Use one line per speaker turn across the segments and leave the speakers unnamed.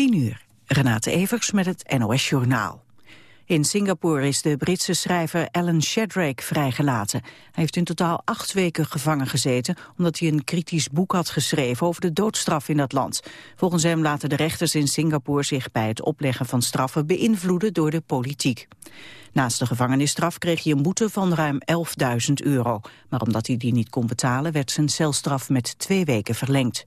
10 uur. Renate Evers met het NOS Journaal. In Singapore is de Britse schrijver Alan Shadrake vrijgelaten. Hij heeft in totaal acht weken gevangen gezeten... omdat hij een kritisch boek had geschreven over de doodstraf in dat land. Volgens hem laten de rechters in Singapore zich bij het opleggen van straffen... beïnvloeden door de politiek. Naast de gevangenisstraf kreeg hij een boete van ruim 11.000 euro. Maar omdat hij die niet kon betalen... werd zijn celstraf met twee weken verlengd.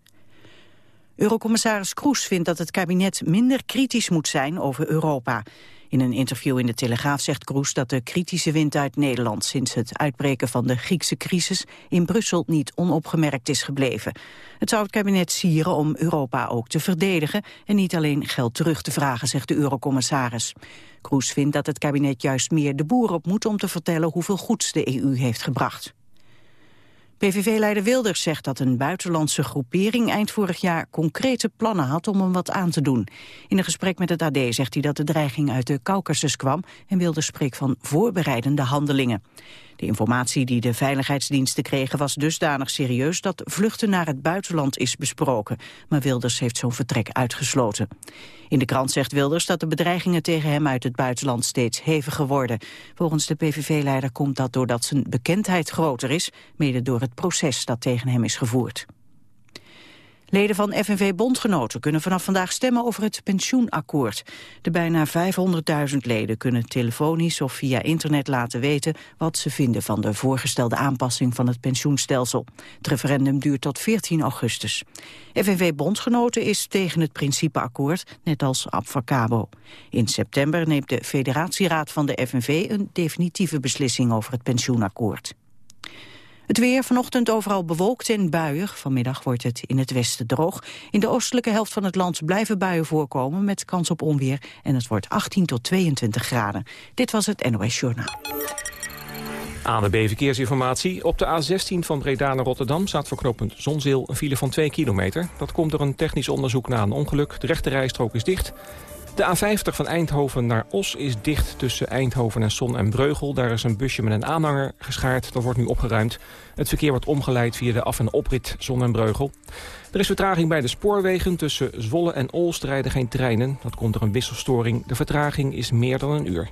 Eurocommissaris Kroes vindt dat het kabinet minder kritisch moet zijn over Europa. In een interview in de Telegraaf zegt Kroes dat de kritische wind uit Nederland sinds het uitbreken van de Griekse crisis in Brussel niet onopgemerkt is gebleven. Het zou het kabinet sieren om Europa ook te verdedigen en niet alleen geld terug te vragen, zegt de eurocommissaris. Kroes vindt dat het kabinet juist meer de boer op moet om te vertellen hoeveel goeds de EU heeft gebracht. PVV-leider Wilders zegt dat een buitenlandse groepering eind vorig jaar concrete plannen had om hem wat aan te doen. In een gesprek met het AD zegt hij dat de dreiging uit de Caucasus kwam en Wilders spreekt van voorbereidende handelingen. De informatie die de veiligheidsdiensten kregen was dusdanig serieus dat vluchten naar het buitenland is besproken. Maar Wilders heeft zo'n vertrek uitgesloten. In de krant zegt Wilders dat de bedreigingen tegen hem uit het buitenland steeds heviger worden. Volgens de PVV-leider komt dat doordat zijn bekendheid groter is, mede door het proces dat tegen hem is gevoerd. Leden van FNV-bondgenoten kunnen vanaf vandaag stemmen over het pensioenakkoord. De bijna 500.000 leden kunnen telefonisch of via internet laten weten wat ze vinden van de voorgestelde aanpassing van het pensioenstelsel. Het referendum duurt tot 14 augustus. FNV-bondgenoten is tegen het principeakkoord, net als Abfacabo. In september neemt de federatieraad van de FNV een definitieve beslissing over het pensioenakkoord. Het weer vanochtend overal bewolkt en buiig. Vanmiddag wordt het in het westen droog. In de oostelijke helft van het land blijven buien voorkomen met kans op onweer. En het wordt 18 tot 22 graden. Dit was het NOS Journaal.
ANB Verkeersinformatie. Op de A16 van Breda naar Rotterdam staat voor knooppunt Zonzeel een file van 2 kilometer. Dat komt door een technisch onderzoek na een ongeluk. De rechte rijstrook is dicht. De A50 van Eindhoven naar Os is dicht tussen Eindhoven en Son en Breugel. Daar is een busje met een aanhanger geschaard. Dat wordt nu opgeruimd. Het verkeer wordt omgeleid via de af- en oprit Son en Breugel. Er is vertraging bij de spoorwegen. Tussen Zwolle en Olst rijden geen treinen. Dat komt door een wisselstoring. De vertraging is meer dan een uur.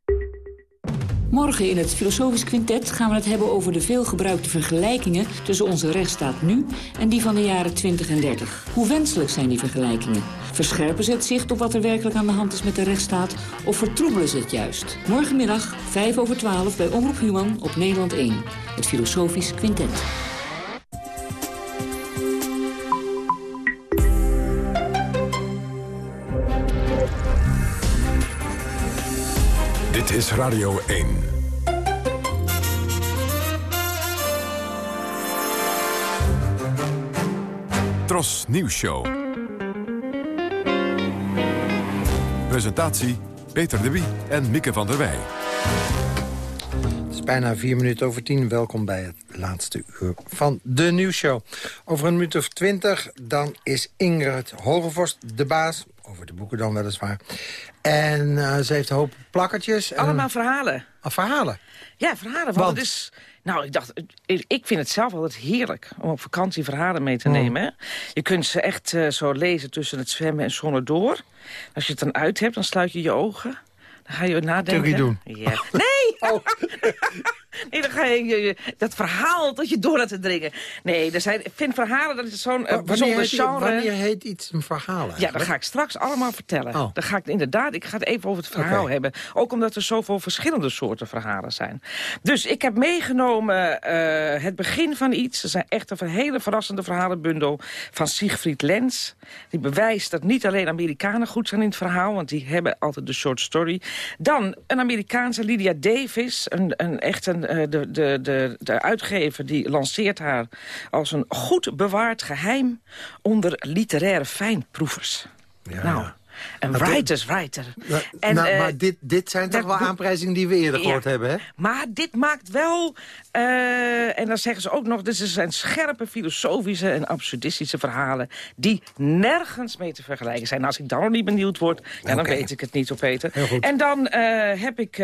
Morgen in het Filosofisch Quintet gaan we het hebben over de veelgebruikte vergelijkingen tussen onze rechtsstaat nu en die van de jaren 20 en 30. Hoe wenselijk zijn die vergelijkingen? Verscherpen ze het zicht op wat er werkelijk aan de hand is met de rechtsstaat of vertroebelen ze het juist? Morgenmiddag 5 over 12 bij Omroep Human op Nederland 1. Het Filosofisch Quintet.
Is Radio 1. Tros Nieuws Show. Presentatie Peter de Wie en Mieke van der Wij.
Het is bijna vier minuten over tien. Welkom bij het laatste uur van de nieuwsshow. Over een minuut of twintig, dan is Ingrid Hogevorst de baas. Over de boeken dan weliswaar. En uh, ze heeft een hoop plakkertjes. En
Allemaal verhalen.
Ah, verhalen?
Ja, verhalen. Want, is... Nou, ik dacht, ik vind het zelf altijd heerlijk om op vakantie verhalen mee te
Mm.
nemen. hè. Je kunt ze echt eh, zo lezen tussen het zwemmen en zonnen door. Als je het dan uit hebt, dan sluit je je ogen. Ga je nadenken.
Turkey doen.
Ja. Nee!
Oh.
nee, dan ga je, dat verhaal dat je door laten dringen. Nee, er zijn, ik vind verhalen, dat is zo'n
wanneer,
bijzonder genre.
wanneer heet iets een verhaal
Ja, dat ga ik straks allemaal vertellen.
Oh.
Dan ga ik inderdaad, ik ga het even over het verhaal hebben. Ook omdat er zoveel verschillende soorten verhalen zijn. Dus ik heb meegenomen eh, het begin van iets. Er zijn echt een hele verrassende verhalenbundel van Siegfried Lenz. Die bewijst dat niet alleen Amerikanen goed zijn in het verhaal... want die hebben altijd de short story. Dan een Amerikaanse Lydia Davis, een, een echt een, eh, de, de, de, de uitgever... die lanceert haar als een goed bewaard geheim onder literaire fijnproevers.
Ja,
Nou, Een writers writer.
Nou,
En,
nou,
eh,
maar dit, dit zijn toch wel aanprijzingen die we eerder
Ja.
gehoord hebben, hè?
Maar dit maakt wel, eh, en dan zeggen ze ook nog... dit zijn scherpe filosofische en absurdistische verhalen... die nergens mee te vergelijken zijn. Als ik dan nog niet benieuwd word, ja, dan weet ik het niet, op Peter. En dan eh, heb ik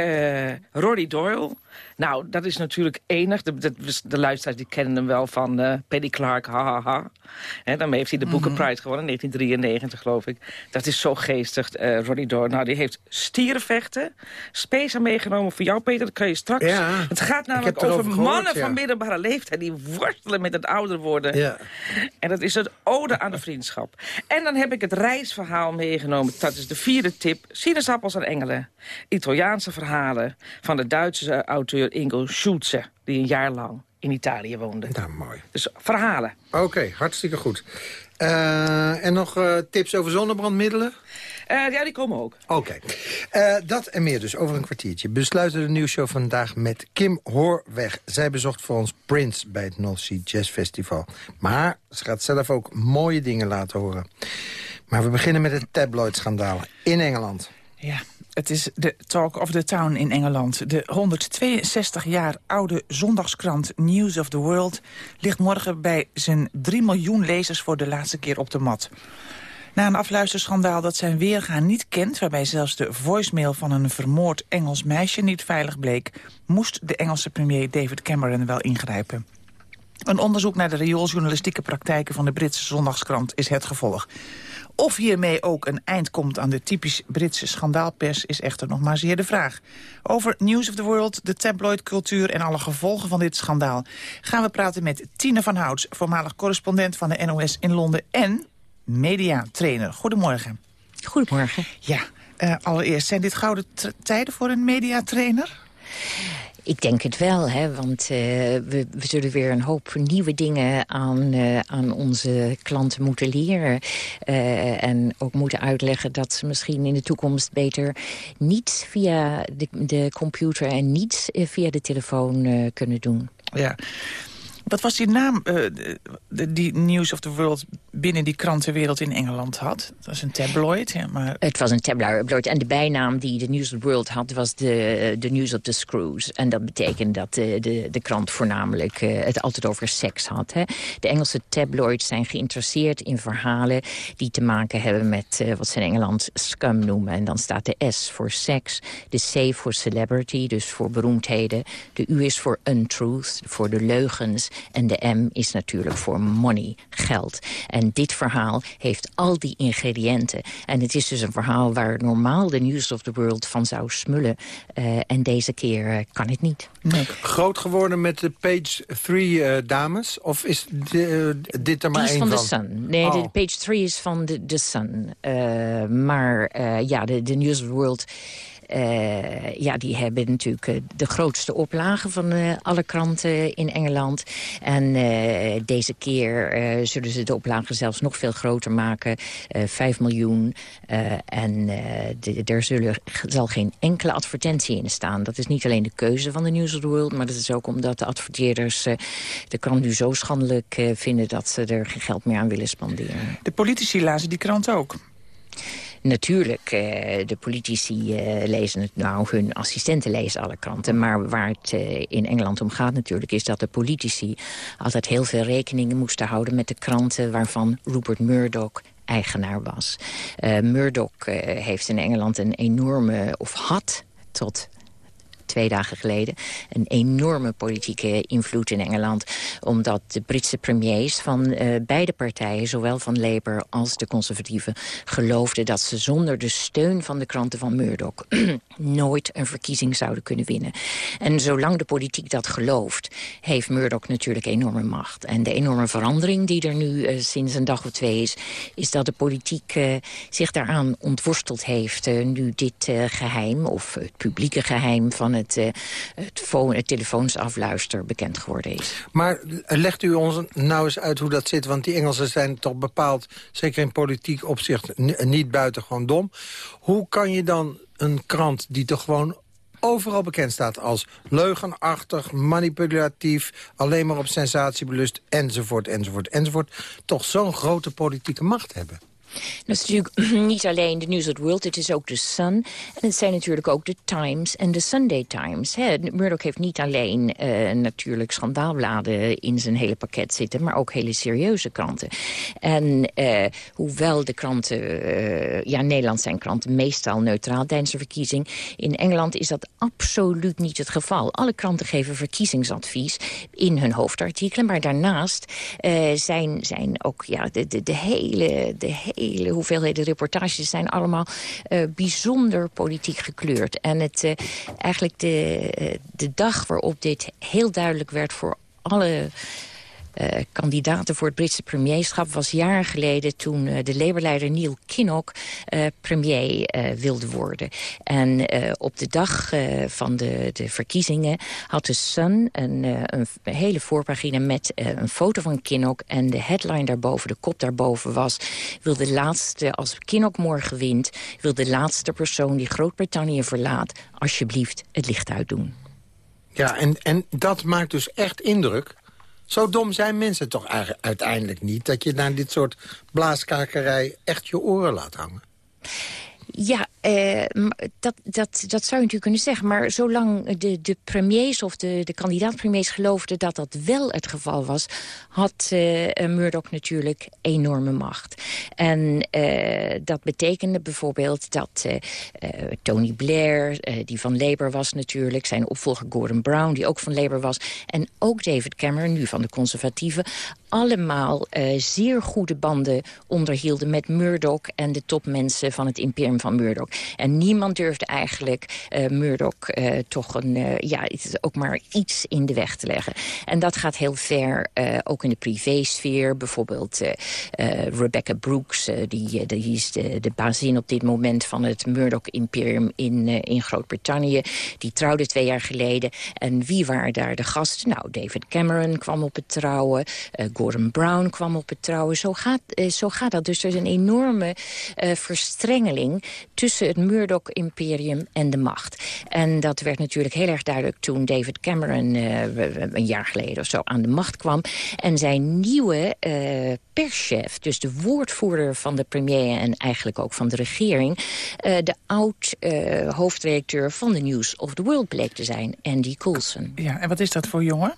Rory Doyle. Nou, dat is natuurlijk enig. De, de, de luisteraars die kennen hem wel van eh Penny Clark, ha, ha, ha. Daarmee heeft hij de Booker Prize gewonnen, in 1993 geloof ik. Dat is zo geestig, eh Rory Doyle. Nou, die heeft stierenvechten. Spacer meegenomen voor jou, Peter. Dat kan je straks.
Ja,
het gaat namelijk over
gehoord,
mannen
ja.
van middelbare leeftijd... die worstelen met het ouder worden.
Ja.
En dat is het ode aan de vriendschap. En dan heb ik het reisverhaal meegenomen. Dat is de vierde tip. Sinaasappels en engelen. Italiaanse verhalen van de Duitse eh, auteur Ingo Schulze... die een jaar lang in Italië woonde.
Nou, mooi.
Dus verhalen.
Oké, hartstikke goed. Eh, en nog eh, tips over zonnebrandmiddelen?
Eh, ja, die komen ook.
Oké. Dat en meer dus over een kwartiertje. Besluiten de nieuwsshow vandaag met Kim Hoorweg. Zij bezocht voor ons Prince bij het North Sea Jazz Festival. Maar ze gaat zelf ook mooie dingen laten horen. Maar we beginnen met het tabloid-schandaal in Engeland.
Ja, het is de talk of the town in Engeland. De 162 jaar oude zondagskrant News of the World... ligt morgen bij zijn 3 miljoen lezers voor de laatste keer op de mat. Na een afluisterschandaal dat zijn weerga niet kent... waarbij zelfs de voicemail van een vermoord Engels meisje niet veilig bleek... moest de Engelse premier David Cameron wel ingrijpen. Een onderzoek naar de riooljournalistieke praktijken van de Britse zondagskrant is het gevolg. Of hiermee ook een eind komt aan de typisch Britse schandaalpers... is echter nog maar zeer de vraag. Over News of the World, de tabloidcultuur en alle gevolgen van dit schandaal... gaan we praten met Tine van Houts, voormalig correspondent van de NOS in Londen... en mediatrainer. Goedemorgen.
Goedemorgen.
Ja, eh, allereerst, zijn dit gouden tijden voor een mediatrainer?
Ik denk het wel, hè, want eh, we, we zullen weer een hoop nieuwe dingen aan, eh, aan onze klanten moeten leren. Eh, en ook moeten uitleggen dat ze misschien in de toekomst beter niet via de, de computer en niet eh, via de telefoon kunnen doen.
Ja. Wat was die naam eh, die News of the World binnen die krantenwereld in Engeland had? Dat was een tabloid, ja, maar...
Het was een tabloid. En de bijnaam die de News of the World had... was de, de News of the Screws. En dat betekent dat de, de, de krant voornamelijk eh, het altijd over seks had. Hè. De Engelse tabloids zijn geïnteresseerd in verhalen... die te maken hebben met eh, wat ze in Engeland scum noemen. En dan staat de S voor seks, de C voor celebrity, dus voor beroemdheden. De U is voor untruth, voor de leugens. En de M is natuurlijk voor money, geld. En dit verhaal heeft al die ingrediënten. En het is dus een verhaal waar normaal de News of the World van zou smullen. Eh, en deze keer eh, kan het niet.
Groot geworden met de Page 3 eh, dames? Of is de- dit er maar
Die is
één
van
van?
The Sun. Nee,
Oh.
de page 3 is van de, The Sun. Maar ja, de, de News of the World... eh, ja, die hebben natuurlijk eh, de grootste oplagen van eh, alle kranten in Engeland. En deze keer zullen ze de oplagen zelfs nog veel groter maken. eh 5 miljoen. en de- er zullen, zal geen enkele advertentie in staan. Dat is niet alleen de keuze van de News of the World... maar dat is ook omdat de adverteerders de krant nu zo schandelijk vinden... dat ze er geen geld meer aan willen spanderen.
De politici lazen die krant ook.
Natuurlijk, eh, de politici eh, lezen het, nou, hun assistenten lezen alle kranten. Maar waar het eh, in Engeland om gaat natuurlijk... is dat de politici altijd heel veel rekeningen moesten houden... met de kranten waarvan Rupert Murdoch eigenaar was. Murdoch heeft in Engeland een enorme, of had tot twee dagen geleden... een enorme politieke invloed in Engeland. Omdat de Britse premiers van eh, beide partijen... zowel van Labour als de conservatieven... geloofden dat ze zonder de steun van de kranten van Murdoch... nooit een verkiezing zouden kunnen winnen. En zolang de politiek dat gelooft... heeft Murdoch natuurlijk enorme macht. En de enorme verandering die er nu eh, sinds een dag of twee is... is dat de politiek eh, zich daaraan ontworsteld heeft... nu dit eh, geheim, of het publieke geheim... van het, eh, het, telefoonsafluister bekend geworden is.
Maar legt u ons nou eens uit hoe dat zit? Want die Engelsen zijn toch bepaald, zeker in politiek opzicht... ni- niet buitengewoon dom. Hoe kan je dan een krant die toch gewoon overal bekend staat als leugenachtig, manipulatief... alleen maar op sensatie belust, enzovoort, enzovoort, enzovoort... toch zo'n grote politieke macht hebben?
Dat is natuurlijk niet alleen de News of the World, het is ook de Sun. En het zijn natuurlijk ook de Times en de Sunday Times. Hè. Murdoch heeft niet alleen uh, natuurlijk schandaalbladen in zijn hele pakket zitten... maar ook hele serieuze kranten. En uh, hoewel de kranten, uh, ja, Nederland zijn kranten meestal neutraal tijdens de verkiezing... in Engeland is dat absoluut niet het geval. Alle kranten geven verkiezingsadvies in hun hoofdartikelen... maar daarnaast zijn, zijn ook ja, de, de, hele... De hele hoeveelheden reportages zijn allemaal uh, bijzonder politiek gekleurd. En het, uh, eigenlijk de, uh, de dag waarop dit heel duidelijk werd voor alle uh, kandidaten voor het Britse premierschap... was jaren geleden toen uh, de Labour-leider Neil Kinnock uh, premier wilde worden. En op de dag van de, de verkiezingen had de Sun een, een hele voorpagina... met een foto van Kinnock en de headline daarboven, de kop daarboven was... wil de laatste, als Kinnock morgen wint... wil de laatste persoon die Groot-Brittannië verlaat... alsjeblieft het licht uitdoen.
Ja, en, en dat maakt dus echt indruk... Zo dom zijn mensen toch uiteindelijk niet... dat je naar dit soort blaaskakerij echt je oren laat hangen?
Ja, eh, dat, dat, dat zou je natuurlijk kunnen zeggen. Maar zolang de, de premiers of de, de kandidaat-premiers geloofden dat dat wel het geval was... had uh, Murdoch natuurlijk enorme macht. En dat betekende bijvoorbeeld dat Tony Blair, die van Labour was natuurlijk... zijn opvolger Gordon Brown, die ook van Labour was... en ook David Cameron, nu van de conservatieven... allemaal zeer goede banden onderhielden met Murdoch... en de topmensen van het imperium van Murdoch. En niemand durfde eigenlijk uh, Murdoch uh, toch een, uh, ja, ook maar iets in de weg te leggen. En dat gaat heel ver, ook in de privésfeer. Bijvoorbeeld Rebecca Brooks, die, die is de, de bazin op dit moment van het Murdoch-imperium in, in Groot-Brittannië. Die trouwde twee jaar geleden. En wie waren daar de gasten? Nou, David Cameron kwam op het trouwen. Gordon Brown kwam op het trouwen. Zo gaat, zo gaat dat. Dus er is een enorme verstrengeling tussen het Murdoch-imperium en de macht. En dat werd natuurlijk heel erg duidelijk toen David Cameron uh, een jaar geleden of zo aan de macht kwam. En zijn nieuwe uh, perschef, dus de woordvoerder van de premier en eigenlijk ook van de regering, uh, de oud-hoofdredacteur van de News of the World bleek te zijn, Andy Coulson.
Ja, en wat is dat voor jongen?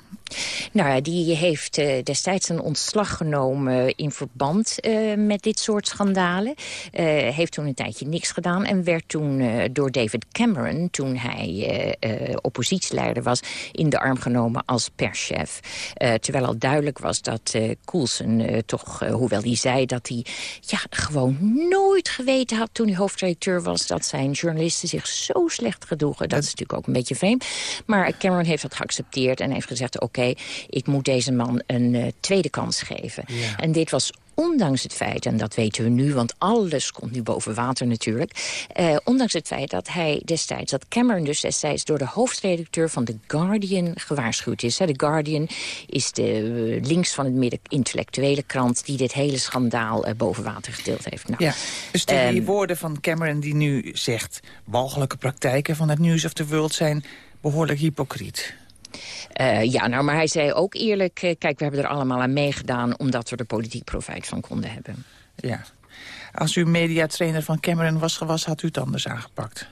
Nou ja, die heeft uh, destijds een ontslag genomen in verband uh, met dit soort schandalen. Heeft toen een tijdje niks gedaan en werd toen door David Cameron... toen hij oppositieleider was, in de arm genomen als perschef. terwijl al duidelijk was dat Coulson toch, hoewel hij zei dat hij ja, gewoon nooit geweten had... toen hij hoofdredacteur was, dat zijn journalisten zich zo slecht gedroegen. Dat is natuurlijk ook een beetje vreemd. Maar Cameron heeft dat geaccepteerd en heeft gezegd... oké, ik moet deze man een uh, tweede kans geven. Ja. En dit was ondanks het feit, en dat weten we nu... want alles komt nu boven water natuurlijk... Eh, ondanks het feit dat hij destijds, dat Cameron dus destijds... door de hoofdredacteur van The Guardian gewaarschuwd is. The Guardian is de uh, links van het midden intellectuele krant... die dit hele schandaal uh, boven water getild heeft. Nou,
ja, dus die um, woorden van Cameron die nu zegt... walgelijke praktijken van het News of the World zijn behoorlijk hypocriet.
Uh, ja, nou, maar hij zei ook eerlijk... Uh, kijk, we hebben er allemaal aan meegedaan... omdat we er politiek profijt van konden hebben.
Ja. Als u mediatrainer van Cameron was geweest... had u het anders aangepakt?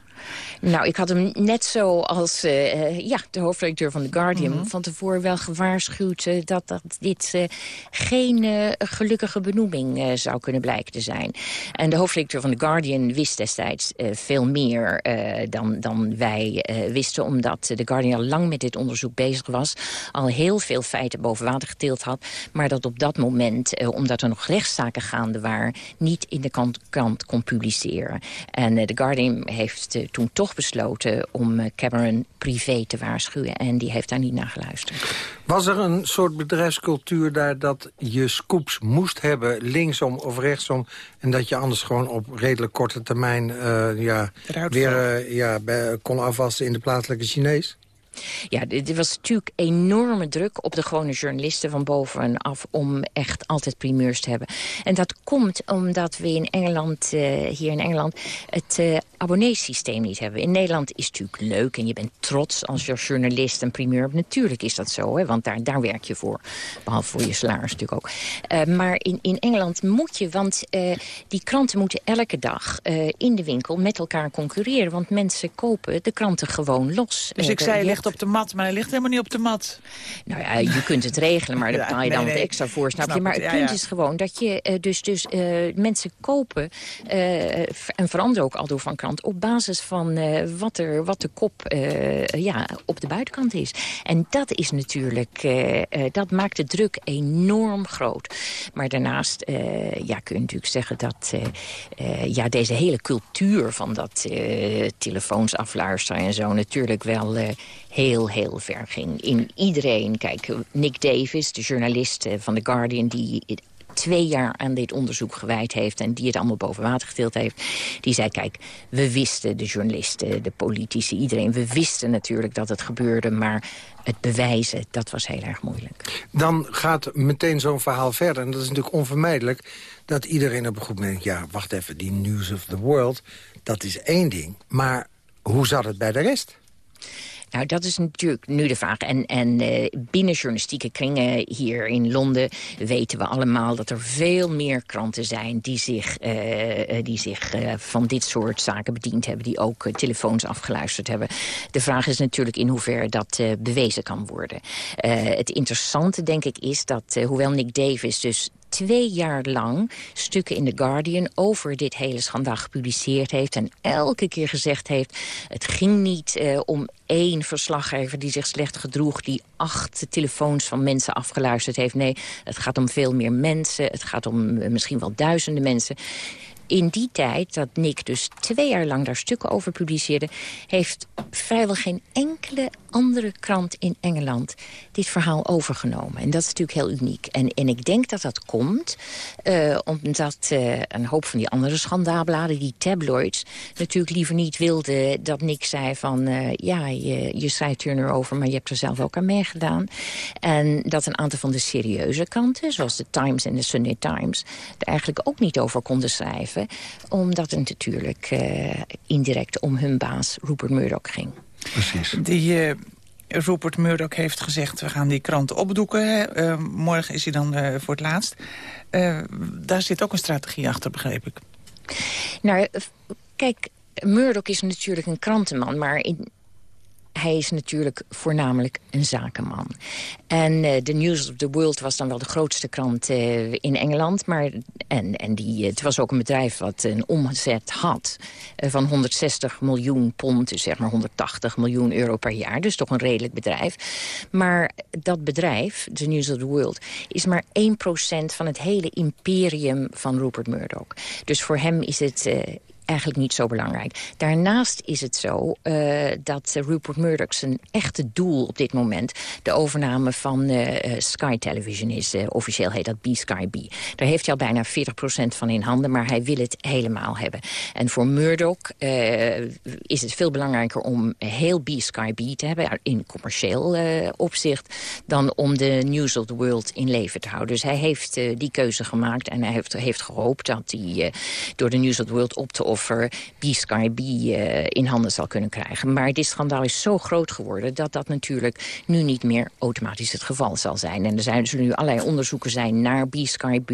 Nou, ik had hem net zo als uh, ja, de hoofdredacteur van The Guardian... Mm -hmm. van tevoren wel gewaarschuwd uh, dat, dat dit uh, geen gelukkige benoeming zou kunnen blijken te zijn. En de hoofdredacteur van The Guardian wist destijds veel meer dan, dan wij wisten... omdat The Guardian al lang met dit onderzoek bezig was. Al heel veel feiten boven water getild had. Maar dat op dat moment, omdat er nog rechtszaken gaande waren... niet in de kant, kant kon publiceren. En The Guardian heeft toen toch besloten om eh, Cameron privé te waarschuwen. En die heeft daar niet naar geluisterd.
Was er een soort bedrijfscultuur daar dat je scoops moest hebben... linksom of rechtsom... en dat je anders gewoon op redelijk korte termijn... Uh, ja, weer uh, ja, bij, kon afwassen in de plaatselijke Chinees?
Ja, er was natuurlijk enorme druk op de gewone journalisten van bovenaf... om echt altijd primeurs te hebben. En dat komt omdat we in Engeland, uh, hier in Engeland... het uh, abonneesysteem niet hebben. In Nederland is het natuurlijk leuk en je bent trots als je journalist een primeur hebt. Natuurlijk is dat zo, hè, want daar, daar werk je voor. Behalve voor je salaris natuurlijk ook. Uh, maar in, in Engeland moet je, want die kranten moeten elke dag... in de winkel met elkaar concurreren. Want mensen kopen de kranten gewoon los.
Dus ik zei, ligt op de mat, maar hij ligt helemaal niet op de mat.
Nou ja, je kunt het regelen, maar daar betaal je dan wat extra voor, snap, je? Maar het, punt is gewoon dat je uh, dus, dus uh, mensen kopen... Uh, en veranderen ook al door van krant... op basis van wat, er, wat de kop ja, op de buitenkant is. En dat is natuurlijk... dat maakt de druk enorm groot. Maar daarnaast ja, kun je natuurlijk zeggen dat... ja, deze hele cultuur van dat telefoons afluisteren en zo... natuurlijk wel heel, heel ver ging. In iedereen, kijk, Nick Davis, de journalist eh, van The Guardian... die twee jaar aan dit onderzoek gewijd heeft... en die het allemaal boven water getild heeft... die zei, kijk, we wisten, de journalisten, de politici, iedereen... we wisten natuurlijk dat het gebeurde, maar het bewijzen, dat was heel erg moeilijk.
Dan gaat meteen zo'n verhaal verder, en dat is natuurlijk onvermijdelijk... dat iedereen op een goed moment ja, wacht even, die News of the World... dat is één ding, maar hoe zat het bij de rest?
Nou, dat is natuurlijk nu de vraag. En, en uh, binnen journalistieke kringen hier in Londen weten we allemaal... dat er veel meer kranten zijn die zich, uh, die zich van dit soort zaken bediend hebben... die ook telefoons afgeluisterd hebben. De vraag is natuurlijk in hoeverre dat bewezen kan worden. het interessante, denk ik, is dat hoewel Nick Davis dus twee jaar lang stukken in The Guardian over dit hele schandaal gepubliceerd heeft. En elke keer gezegd heeft, het ging niet uh, om één verslaggever die zich slecht gedroeg... die acht telefoons van mensen afgeluisterd heeft. Nee, het gaat om veel meer mensen. Het gaat om uh, misschien wel duizenden mensen in die tijd, dat Nick dus twee jaar lang daar stukken over publiceerde... heeft vrijwel geen enkele andere krant in Engeland dit verhaal overgenomen. En dat is natuurlijk heel uniek. En, en ik denk dat dat komt uh, omdat uh, een hoop van die andere schandaalbladen, die tabloids... natuurlijk liever niet wilden dat Nick zei van... Uh, ja, je, je schrijft er nu over, maar je hebt er zelf ook aan meegedaan. En dat een aantal van de serieuze kanten, zoals de Times en de Sunday Times... er eigenlijk ook niet over konden schrijven. Omdat het natuurlijk indirect om hun baas Rupert Murdoch ging.
Precies.
Die... Rupert Murdoch heeft gezegd, we gaan die krant opdoeken. Uh, morgen is hij dan uh, voor het laatst. daar zit ook een strategie achter, begreep ik.
Nou, kijk, Murdoch is natuurlijk een krantenman... maar in, hij is natuurlijk voornamelijk een zakenman. En uh, The News of the World was dan wel de grootste krant uh, in Engeland. Maar, en en die, het was ook een bedrijf wat een omzet had van 160 miljoen pond. Dus zeg maar 180 miljoen euro per jaar. Dus toch een redelijk bedrijf. Maar dat bedrijf, The News of the World, is maar 1% van het hele imperium van Rupert Murdoch. Dus voor hem is het eigenlijk niet zo belangrijk. Daarnaast is het zo uh, dat Rupert Murdoch zijn echte doel op dit moment... de overname van uh, Sky Television is. Officieel heet dat B-Sky B. Daar heeft hij al bijna 40% van in handen, maar hij wil het helemaal hebben. En voor Murdoch is het veel belangrijker om heel B-Sky B te hebben... in commercieel opzicht, dan om de News of the World in leven te houden. Dus hij heeft die keuze gemaakt en hij heeft, heeft gehoopt dat hij door de News of the World op te over B-Sky B uh, in handen zal kunnen krijgen. Maar dit schandaal is zo groot geworden dat dat natuurlijk nu niet meer automatisch het geval zal zijn. En er zijn dus nu allerlei onderzoeken zijn naar B-Sky B.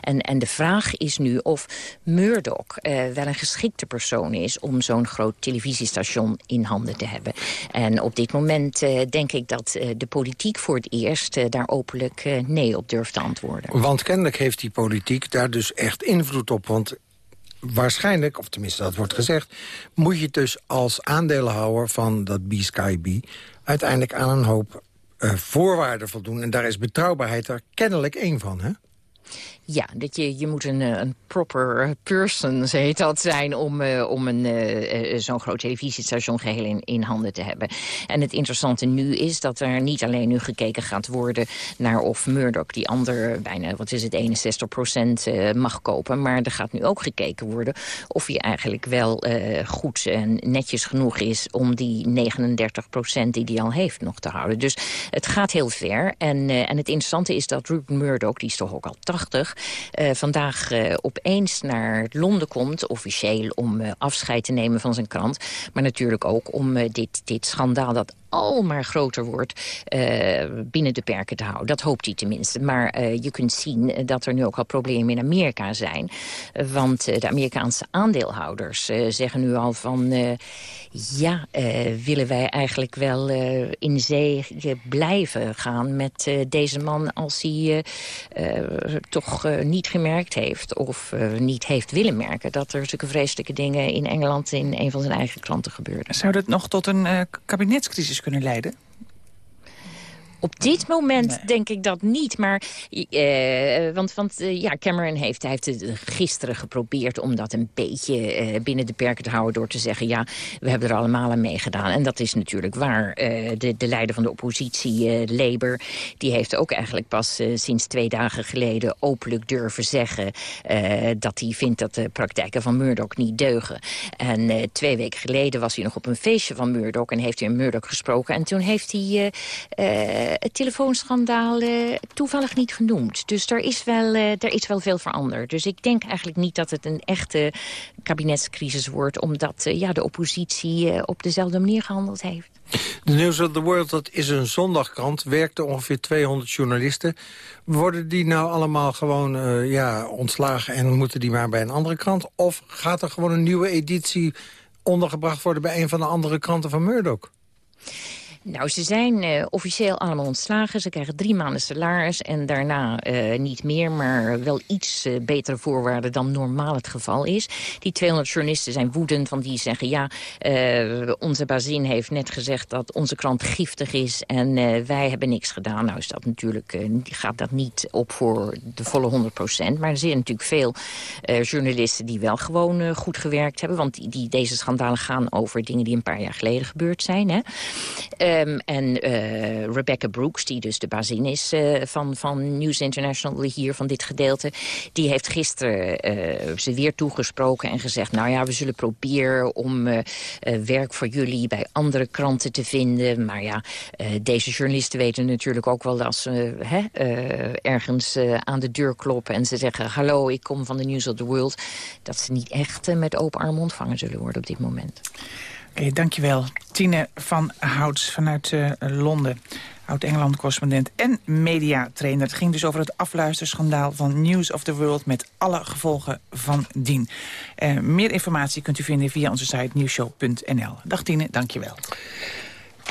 En, en de vraag is nu of Murdoch uh, wel een geschikte persoon is om zo'n groot televisiestation in handen te hebben. En op dit moment uh, denk ik dat de politiek voor het eerst daar openlijk nee op durft te antwoorden.
Want kennelijk heeft die politiek daar dus echt invloed op. Want waarschijnlijk, of tenminste dat wordt gezegd... moet je dus als aandeelhouder van dat B... uiteindelijk aan een hoop uh, voorwaarden voldoen. En daar is betrouwbaarheid er kennelijk één van, hè?
Ja, dat je, je moet een, eh, een proper person, dat, zijn... om, uh, om een uh, zo'n groot televisiestation geheel in, in handen te hebben. En het interessante nu is dat er niet alleen nu gekeken gaat worden... naar of Murdoch die ander, bijna, wat is het, 61 procent mag kopen... maar er gaat nu ook gekeken worden of hij eigenlijk wel goed en netjes genoeg is... om die 39 procent die hij al heeft nog te houden. Dus het gaat heel ver. En, en het interessante is dat Rupert Murdoch, die is toch ook al 80 uh, vandaag uh, opeens naar Londen komt... officieel om uh, afscheid te nemen van zijn krant. Maar natuurlijk ook om dit, dit schandaal dat al maar groter wordt uh, binnen de perken te houden. Dat hoopt hij tenminste. Maar uh, je kunt zien dat er nu ook al problemen in Amerika zijn. Want de Amerikaanse aandeelhouders zeggen nu al van... ja, willen wij eigenlijk wel in zee blijven gaan met deze man... als hij toch niet gemerkt heeft of niet heeft willen merken... dat er zulke vreselijke dingen in Engeland in een van zijn eigen klanten gebeurden.
Zou dat nog tot een kabinetscrisis kunnen leiden?
Op dit moment denk ik dat niet. Maar, uh, want want uh, ja, Cameron heeft, hij heeft het gisteren geprobeerd... om dat een beetje uh, binnen de perken te houden... door te zeggen, ja, we hebben er allemaal aan meegedaan. En dat is natuurlijk waar. de, de leider van de oppositie, Labour... die heeft ook eigenlijk pas sinds twee dagen geleden... openlijk durven zeggen dat hij vindt dat de praktijken van Murdoch niet deugen. En twee weken geleden was hij nog op een feestje van Murdoch... en heeft hij in Murdoch gesproken. En toen heeft hij het telefoonschandaal uh, toevallig niet genoemd. Dus er is, wel, uh, er is wel veel veranderd. Dus ik denk eigenlijk niet dat het een echte kabinetscrisis wordt... omdat uh, ja, de oppositie op dezelfde manier gehandeld heeft.
De News of the World, dat is een zondagkrant. Werkte ongeveer 200 journalisten. Worden die nou allemaal gewoon ja, ontslagen en moeten die maar bij een andere krant? Of gaat er gewoon een nieuwe editie ondergebracht worden... bij een van de andere kranten van Murdoch?
Nou, ze zijn uh, officieel allemaal ontslagen. Ze krijgen drie maanden salaris en daarna uh, niet meer... maar wel iets uh, betere voorwaarden dan normaal het geval is. Die 200 journalisten zijn woedend, want die zeggen... ja, onze bazin heeft net gezegd dat onze krant giftig is... en wij hebben niks gedaan. Nou is dat natuurlijk, gaat dat niet op voor de volle 100 procent. Maar er zijn natuurlijk veel journalisten die wel gewoon goed gewerkt hebben... want die, die, deze schandalen gaan over dingen die een paar jaar geleden gebeurd zijn... Hè. Um, en uh, Rebecca Brooks, die dus de bazin is uh, van, van News International hier van dit gedeelte... die heeft gisteren uh, ze weer toegesproken en gezegd... nou ja, we zullen proberen om werk voor jullie bij andere kranten te vinden. Maar ja, deze journalisten weten natuurlijk ook wel... als ze ergens aan de deur kloppen en ze zeggen... hallo, ik kom van de News of the World... dat ze niet echt met open armen ontvangen zullen worden op dit moment.
Okay, dankjewel. Tine van Houts vanuit uh, Londen. Oud-Engeland-correspondent en mediatrainer. Het ging dus over het afluisterschandaal van News of the World... met alle gevolgen van dien. Uh, meer informatie kunt u vinden via onze site nieuwshow.nl. Dag Tine, dankjewel.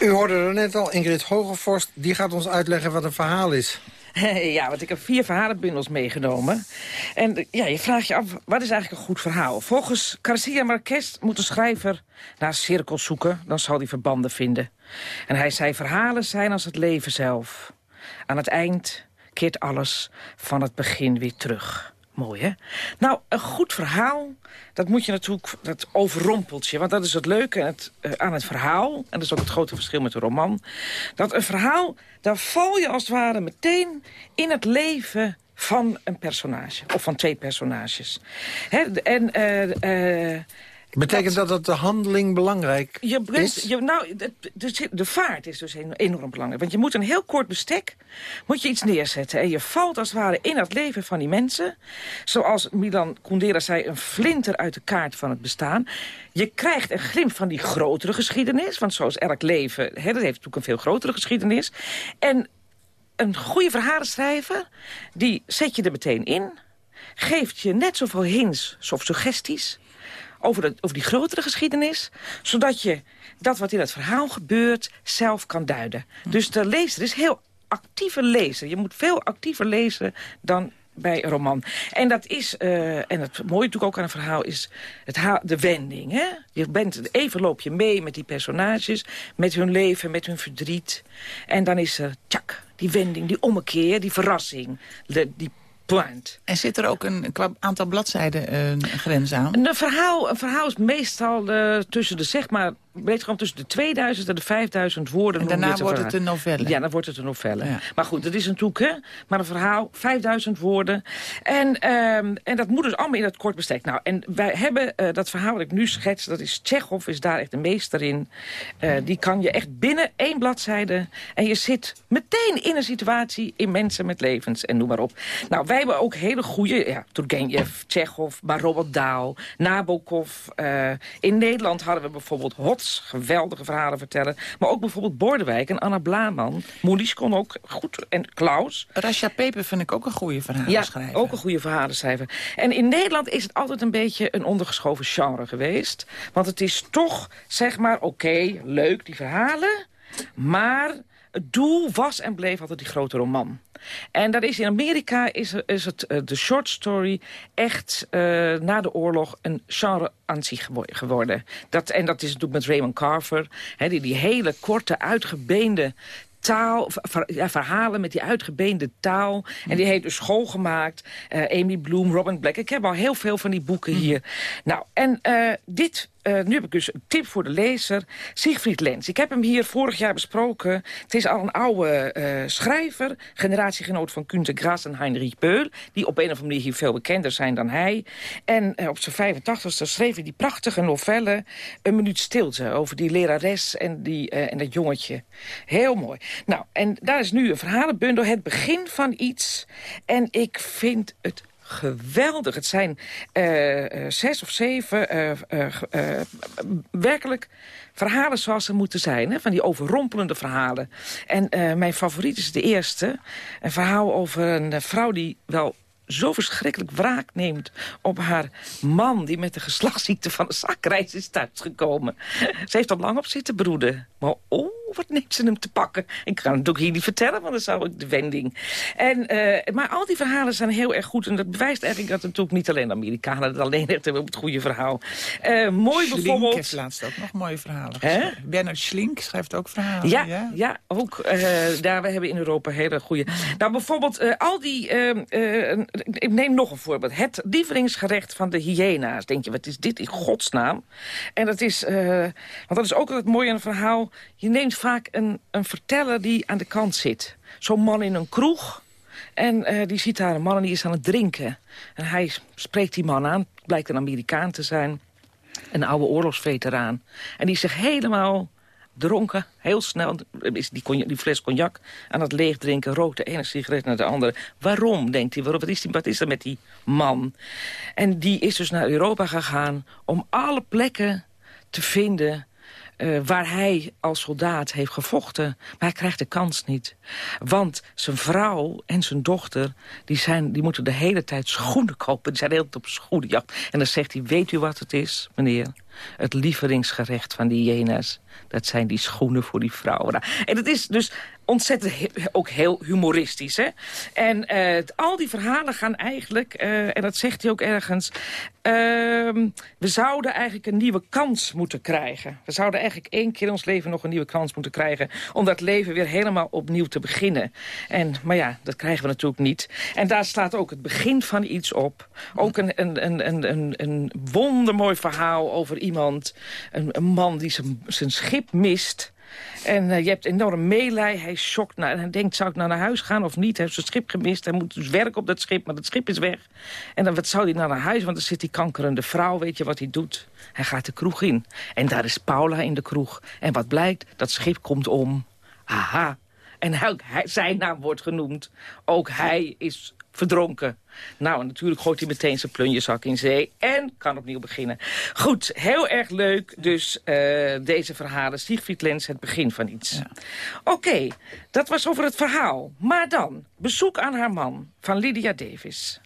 U hoorde er net al, Ingrid Hogevorst. Die gaat ons uitleggen wat een verhaal is.
ja, want ik heb vier verhalenbundels meegenomen. En ja, je vraagt je af, wat is eigenlijk een goed verhaal? Volgens Garcia Marquez moet de schrijver naar cirkels zoeken... dan zal hij verbanden vinden. En hij zei, verhalen zijn als het leven zelf. Aan het eind keert alles van het begin weer terug. Mooi, hè? Nou, een goed verhaal, dat moet je natuurlijk, dat overrompelt je. Want dat is het leuke het, uh, aan het verhaal. En dat is ook het grote verschil met een roman. Dat een verhaal, daar val je als het ware meteen in het leven van een personage. Of van twee personages. Hè? En... Uh, uh,
Betekent dat dat de handeling belangrijk je is?
Je, nou, de, de, de, vaart is dus enorm belangrijk. Want je moet een heel kort bestek moet je iets neerzetten. En je valt als het ware in het leven van die mensen. Zoals Milan Kundera zei, een flinter uit de kaart van het bestaan. Je krijgt een glimp van die grotere geschiedenis. Want zoals elk leven, hè, dat heeft natuurlijk een veel grotere geschiedenis. En een goede verhalenschrijver, die zet je er meteen in. Geeft je net zoveel hints of suggesties over, de, over die grotere geschiedenis... zodat je dat wat in het verhaal gebeurt zelf kan duiden. Dus de lezer is heel actieve lezer. Je moet veel actiever lezen dan bij een roman. En dat is, uh, en het mooie natuurlijk ook aan een verhaal is het de wending. Hè? Je bent, even loop je mee met die personages, met hun leven, met hun verdriet. En dan is er, tjak, die wending, die ommekeer, die verrassing. De, die Point.
En zit er ook een, qua aantal bladzijden een grens aan?
Een verhaal, een verhaal is meestal uh, tussen de, zeg maar, gewoon tussen de 2000 en de 5000 woorden.
En daarna wordt het een novelle?
Ja, dan wordt het een novelle. Maar goed, het is een toek, hè? Maar een verhaal, 5000 woorden. En, um, en dat moet dus allemaal in het kort bestek. Nou, en wij hebben uh, dat verhaal wat ik nu schets, dat is Tsjechov, is daar echt de meester in. Uh, die kan je echt binnen één bladzijde... en je zit meteen in een situatie in mensen met levens en noem maar op. Nou, wij hebben ook hele goede, ja, Turgenev, Tsjechov, maar Robert Daal, Nabokov. Uh, in Nederland hadden we bijvoorbeeld Hot geweldige verhalen vertellen. Maar ook bijvoorbeeld Bordewijk en Anna Blaman. Moelis kon ook goed. En Klaus.
Rasha Peper vind ik ook een goede verhalenschrijver.
Ja, ook een goede verhalenschrijver. En in Nederland is het altijd een beetje een ondergeschoven genre geweest. Want het is toch, zeg maar, oké, leuk, die verhalen. Maar het doel was en bleef altijd die grote roman. En dat is in Amerika is, is het uh, de short story echt uh, na de oorlog een genre aan zich geworden. Dat, en dat is natuurlijk met Raymond Carver. Hè, die, die hele korte, uitgebeende taal, ver, verhalen met die uitgebeende taal. En die heeft dus schoolgemaakt. Uh, Amy Bloom, Robin Black. Ik heb al heel veel van die boeken hm. hier. Nou, en uh, dit uh, nu heb ik dus een tip voor de lezer. Siegfried Lens. Ik heb hem hier vorig jaar besproken. Het is al een oude uh, schrijver. Generatiegenoot van Günter Grass en Heinrich Beul. Die op een of andere manier hier veel bekender zijn dan hij. En uh, op zijn 85ste schreef hij die prachtige novelle... Een minuut stilte over die lerares en, die, en dat jongetje. Heel mooi. Nou, en daar is nu een verhalenbundel. Het begin van iets. En ik vind het geweldig. Het zijn uh, zes of zeven uh, werkelijk verhalen zoals ze moeten zijn. Hè? Van die overrompelende verhalen. En mijn favoriet is de eerste. Een verhaal over een vrouw die wel zo verschrikkelijk wraak neemt op haar man... die met de geslachtsziekte van de zakreis is thuisgekomen. Ze heeft al lang op zitten broeden. Maar oh, wat neemt ze hem te pakken? Ik kan het natuurlijk hier niet vertellen, want dan zou ik de wending. En, uh, maar al die verhalen zijn heel erg goed. En dat bewijst eigenlijk dat het natuurlijk niet alleen Amerikanen... het alleen echt hebben op het goede verhaal. Uh, mooi
Schlink
bijvoorbeeld...
heeft laatst ook nog mooie verhalen He? Bernard Schlink schrijft ook verhalen.
Ja, ja. ja ook. Uh, daar we hebben in Europa hele goede... Nou, bijvoorbeeld al die... ik neem nog een voorbeeld. Het lievelingsgerecht van de hyena's. Denk je, wat is dit in godsnaam? En dat is... want dat is ook het mooie aan het verhaal. Je neemt vaak een, een verteller die aan de kant zit. Zo'n man in een kroeg. En uh, die ziet daar een man en die is aan het drinken. En hij spreekt die man aan. Blijkt een Amerikaan te zijn. Een oude oorlogsveteraan. En die zich helemaal dronken, heel snel, is die, die fles cognac aan het leegdrinken, rookt de ene sigaret naar de andere. Waarom, denkt hij, wat is, die, wat is er met die man? En die is dus naar Europa gegaan om alle plekken te vinden uh, waar hij als soldaat heeft gevochten. Maar hij krijgt de kans niet. Want zijn vrouw en zijn dochter... die, zijn, die moeten de hele tijd schoenen kopen. Die zijn de hele tijd op schoenenjacht. En dan zegt hij, weet u wat het is, meneer? Het lievelingsgerecht van die hyena's. Dat zijn die schoenen voor die vrouwen. Nou, en het is dus ontzettend ook heel humoristisch. Hè? En uh, al die verhalen gaan eigenlijk, uh, en dat zegt hij ook ergens... Uh, we zouden eigenlijk een nieuwe kans moeten krijgen. We zouden eigenlijk één keer in ons leven nog een nieuwe kans moeten krijgen... om dat leven weer helemaal opnieuw te beginnen. En, maar ja, dat krijgen we natuurlijk niet. En daar staat ook het begin van iets op. Ook een, een, een, een, een wondermooi verhaal over iemand... een, man die zijn schip mist... En uh, je hebt enorm meelij. Hij schokt naar, en hij denkt, zou ik nou naar huis gaan of niet? Hij heeft zijn schip gemist. Hij moet dus werken op dat schip, maar dat schip is weg. En dan wat zou hij nou naar huis? Want dan zit die kankerende vrouw. Weet je wat hij doet? Hij gaat de kroeg in. En daar is Paula in de kroeg. En wat blijkt? Dat schip komt om. Aha. En hij, hij, zijn naam wordt genoemd. Ook hij is verdronken. Nou, en natuurlijk gooit hij meteen zijn plunjezak in zee en kan opnieuw beginnen. Goed, heel erg leuk dus uh, deze verhalen. Siegfried Lens, het begin van iets. Ja. Oké, okay, dat was over het verhaal. Maar dan, bezoek aan haar man van Lydia Davis.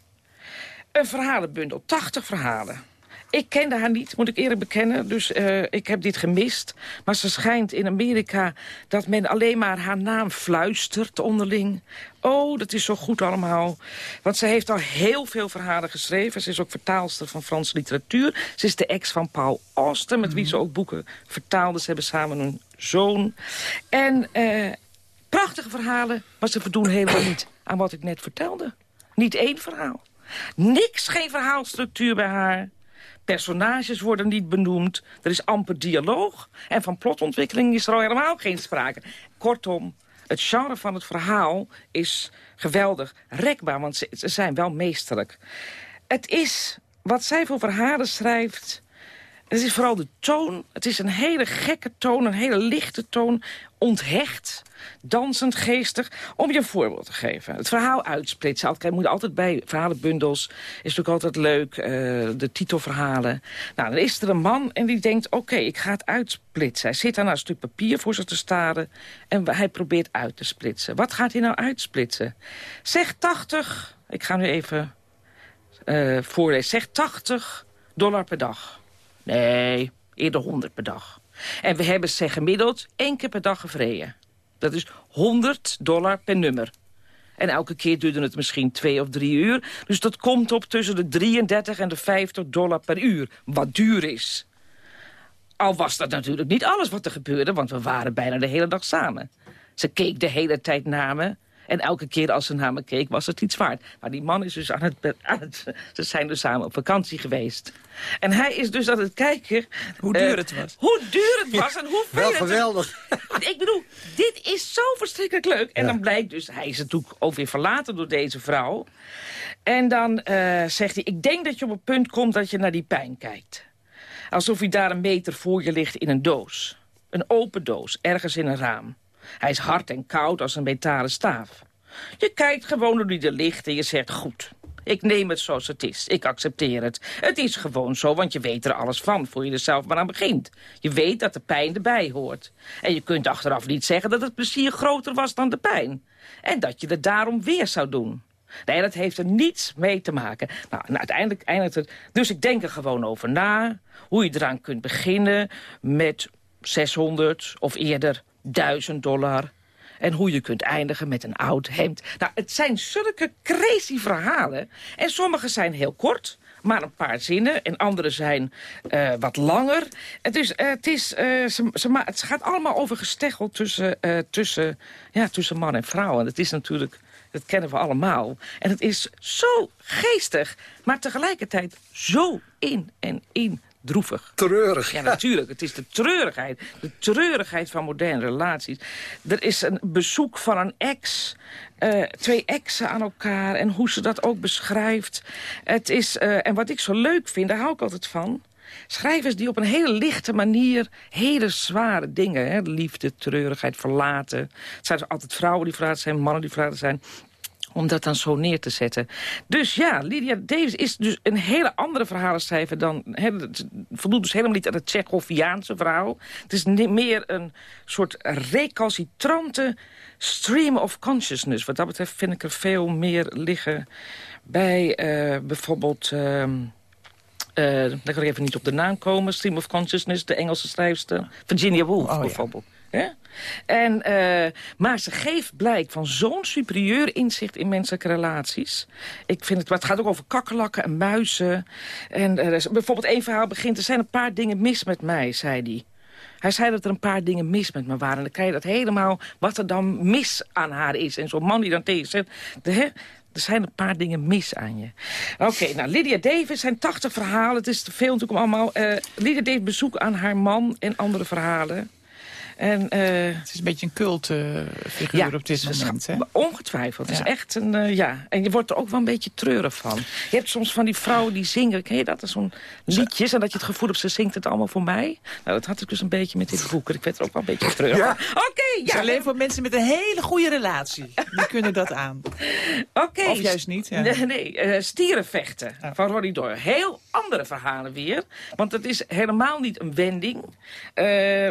Een verhalenbundel, 80 verhalen. Ik kende haar niet, moet ik eerlijk bekennen. Dus uh, ik heb dit gemist. Maar ze schijnt in Amerika dat men alleen maar haar naam fluistert onderling. Oh, dat is zo goed allemaal. Want ze heeft al heel veel verhalen geschreven. Ze is ook vertaalster van Franse literatuur. Ze is de ex van Paul Auster, met wie ze ook boeken vertaalde. Ze hebben samen een zoon. En uh, prachtige verhalen, maar ze voldoen helemaal niet aan wat ik net vertelde. Niet één verhaal. Niks, geen verhaalstructuur bij haar. Personages worden niet benoemd. Er is amper dialoog. En van plotontwikkeling is er al helemaal geen sprake. Kortom, het genre van het verhaal is geweldig rekbaar, want ze, ze zijn wel meesterlijk. Het is, wat zij voor verhalen schrijft... Het is vooral de toon. Het is een hele gekke toon, een hele lichte toon. Onthecht, dansend, geestig. Om je een voorbeeld te geven. Het verhaal uitsplitsen. Je moet altijd bij verhalenbundels. Is natuurlijk altijd leuk. Uh, de titelverhalen. Nou, dan is er een man en die denkt... Oké, ik ga het uitsplitsen. Hij zit dan naar een stuk papier voor zich te staren. En hij probeert uit te splitsen. Wat gaat hij nou uitsplitsen? Zeg 80... Ik ga nu even uh, voorlezen. Zeg 80 dollar per dag. Nee, eerder 100 per dag. En we hebben ze gemiddeld één keer per dag gevreden. Dat is 100 dollar per nummer. En elke keer duurde het misschien twee of drie uur. Dus dat komt op tussen de 33 en de 50 dollar per uur. Wat duur is. Al was dat natuurlijk niet alles wat er gebeurde... want we waren bijna de hele dag samen. Ze keek de hele tijd naar me. En elke keer als ze naar me keek, was het iets waard. Maar die man is dus aan het, aan het Ze zijn dus samen op vakantie geweest. En hij is dus aan het kijken...
Hoe duur uh, het was.
Hoe duur het was en hoe veel
Wel geweldig.
Het, ik bedoel, dit is zo verschrikkelijk leuk. En ja. dan blijkt dus, hij is natuurlijk ook weer verlaten door deze vrouw. En dan uh, zegt hij, ik denk dat je op een punt komt dat je naar die pijn kijkt. Alsof hij daar een meter voor je ligt in een doos. Een open doos, ergens in een raam. Hij is hard en koud als een metalen staaf. Je kijkt gewoon hoe hij er ligt en je zegt, goed, ik neem het zoals het is. Ik accepteer het. Het is gewoon zo, want je weet er alles van... voor je er zelf maar aan begint. Je weet dat de pijn erbij hoort. En je kunt achteraf niet zeggen dat het plezier groter was dan de pijn. En dat je het daarom weer zou doen. Nee, dat heeft er niets mee te maken. Nou, nou uiteindelijk eindigt het... Dus ik denk er gewoon over na. Hoe je eraan kunt beginnen met 600 of eerder 1000 dollar. En hoe je kunt eindigen met een oud hemd. Nou, het zijn zulke crazy verhalen. En sommige zijn heel kort maar een paar zinnen. En andere zijn uh, wat langer. Het, is, uh, het, is, uh, ze, het gaat allemaal over gesteggel tussen, tussen, ja, tussen man en vrouw. En het is natuurlijk, dat kennen we allemaal. En het is zo geestig, maar tegelijkertijd zo in en in droevig.
Treurig.
Ja, natuurlijk. Het is de treurigheid. De treurigheid van moderne relaties. Er is een bezoek van een ex. Uh, twee exen aan elkaar. En hoe ze dat ook beschrijft. Het is, uh, en wat ik zo leuk vind, daar hou ik altijd van... Schrijvers die op een hele lichte manier hele zware dingen... Hè, liefde, treurigheid, verlaten. Het zijn altijd vrouwen die verlaten zijn, mannen die verlaten zijn om dat dan zo neer te zetten. Dus ja, Lydia Davis is dus een hele andere verhalenschrijver dan... Het voldoet dus helemaal niet aan het Tsjechoviaanse verhaal. Het is meer een soort recalcitrante stream of consciousness. Wat dat betreft vind ik er veel meer liggen bij uh, bijvoorbeeld... Uh, uh, dan kan ik even niet op de naam komen. Stream of Consciousness, de Engelse schrijfster. Virginia Woolf oh, bijvoorbeeld. Ja. En, uh, maar ze geeft blijk van zo'n superieur inzicht in menselijke relaties. Ik vind het, het gaat ook over kakkerlakken en muizen. En bijvoorbeeld één verhaal begint, er zijn een paar dingen mis met mij, zei hij. Hij zei dat er een paar dingen mis met me waren. En dan krijg je dat helemaal, wat er dan mis aan haar is. En zo'n man die dan tegen zegt, hè, er zijn een paar dingen mis aan je. Oké, nou, Lydia Davis zijn 80 verhalen. Het is te veel natuurlijk om allemaal... Uh, Lydia Davis bezoek aan haar man en andere verhalen. En, uh,
het is een beetje een cultfiguur uh, op dit moment. Hè?
Ongetwijfeld. Het is echt een, uh, ja. En je wordt er ook wel een beetje treurig van. Je hebt soms van die vrouwen die zingen. Ken je dat? is zo'n liedjes. En dat je het gevoel hebt, ze zingt het allemaal voor mij. Nou, dat had ik dus een beetje met dit boek. Ik werd er ook wel een beetje treurig ja. Oké, okay, ja.
alleen voor mensen met een hele goede relatie. Die kunnen dat aan.
Oké. Okay.
Of juist niet. Ja.
Nee, nee stierenvechten van Ronnie Doyle. Heel andere verhalen weer. Want het is helemaal niet een wending.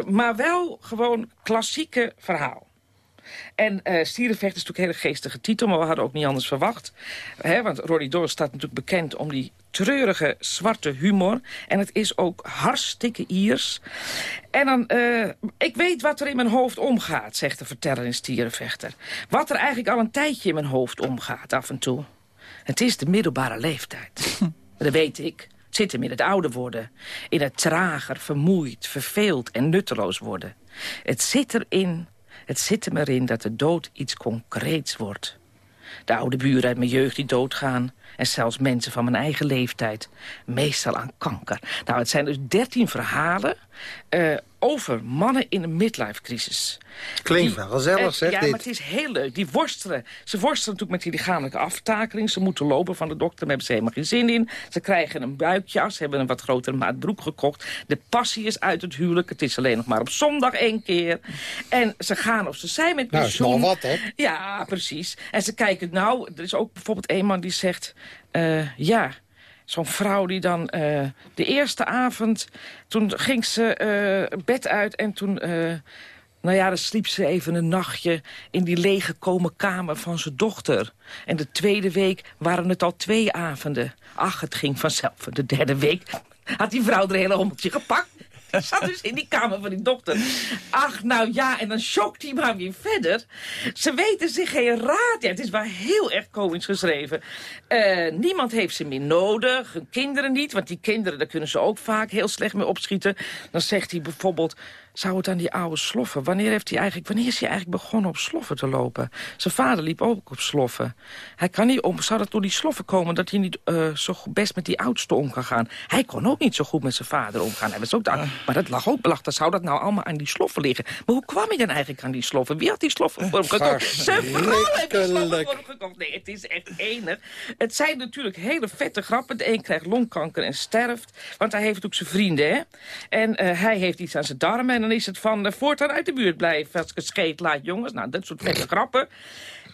maar wel gewoon gewoon klassieke verhaal. En uh, Stierenvecht is natuurlijk een hele geestige titel, maar we hadden ook niet anders verwacht. Hè, want Rory Door staat natuurlijk bekend om die treurige zwarte humor. En het is ook hartstikke Iers. En dan, uh, ik weet wat er in mijn hoofd omgaat, zegt de verteller in Stierenvechter. Wat er eigenlijk al een tijdje in mijn hoofd omgaat af en toe. Het is de middelbare leeftijd. Dat weet ik. Het zit hem in het ouder worden. In het trager, vermoeid, verveeld en nutteloos worden. Het zit erin, het zit hem erin dat de dood iets concreets wordt. De oude buren uit mijn jeugd die doodgaan. En zelfs mensen van mijn eigen leeftijd. Meestal aan kanker. Nou, het zijn dus dertien verhalen uh, over mannen in een midlife-crisis.
Klinkt wel gezellig, zeg
Ja,
dit.
maar het is heel leuk. Die worstelen. Ze worstelen natuurlijk met die lichamelijke aftakeling. Ze moeten lopen van de dokter, daar hebben ze helemaal geen zin in. Ze krijgen een buikjas, ze hebben een wat grotere maat broek gekocht. De passie is uit het huwelijk. Het is alleen nog maar op zondag één keer. En ze gaan of ze zijn met
Nou,
pensioen.
is nog wat, hè?
Ja, precies. En ze kijken, nou, er is ook bijvoorbeeld een man die zegt... Uh, ja, zo'n vrouw die dan uh, de eerste avond... toen ging ze uh, bed uit en toen... nou ja, dan sliep ze even een nachtje in die lege komen kamer van zijn dochter. En de tweede week waren het al twee avonden. Ach, het ging vanzelf. De derde week had die vrouw er een hele hommeltje gepakt. Zat dus in die kamer van die dokter. Ach, nou ja, en dan schokt hij maar weer verder. Ze weten zich geen raad. Ja, het is wel heel erg komisch geschreven. Uh, niemand heeft ze meer nodig. Hun kinderen niet, want die kinderen, daar kunnen ze ook vaak heel slecht mee opschieten. Dan zegt hij bijvoorbeeld... Zou het aan die oude sloffen? Wanneer, heeft hij eigenlijk, wanneer is hij eigenlijk begonnen op sloffen te lopen? Zijn vader liep ook op sloffen. Hij kan niet om, zou dat door die sloffen komen dat hij niet uh, zo best met die oudste om kan gaan? Hij kon ook niet zo goed met zijn vader omgaan. Hij was ook daar, maar dat lag ook belachelijk. Zou dat nou allemaal aan die sloffen liggen? Maar hoe kwam hij dan eigenlijk aan die sloffen? Wie had die sloffen voor hem gekocht? Zijn vrouw heeft die sloffen voor hem gekocht. Nee, het is echt enig. Het zijn natuurlijk hele vette grappen. De een krijgt longkanker en sterft. Want hij heeft ook zijn vrienden, hè? En uh, hij heeft iets aan zijn darmen. En dan is het van uh, voortaan uit de buurt blijven. Als ik scheet laat, jongens. Nou, dat soort vette grappen.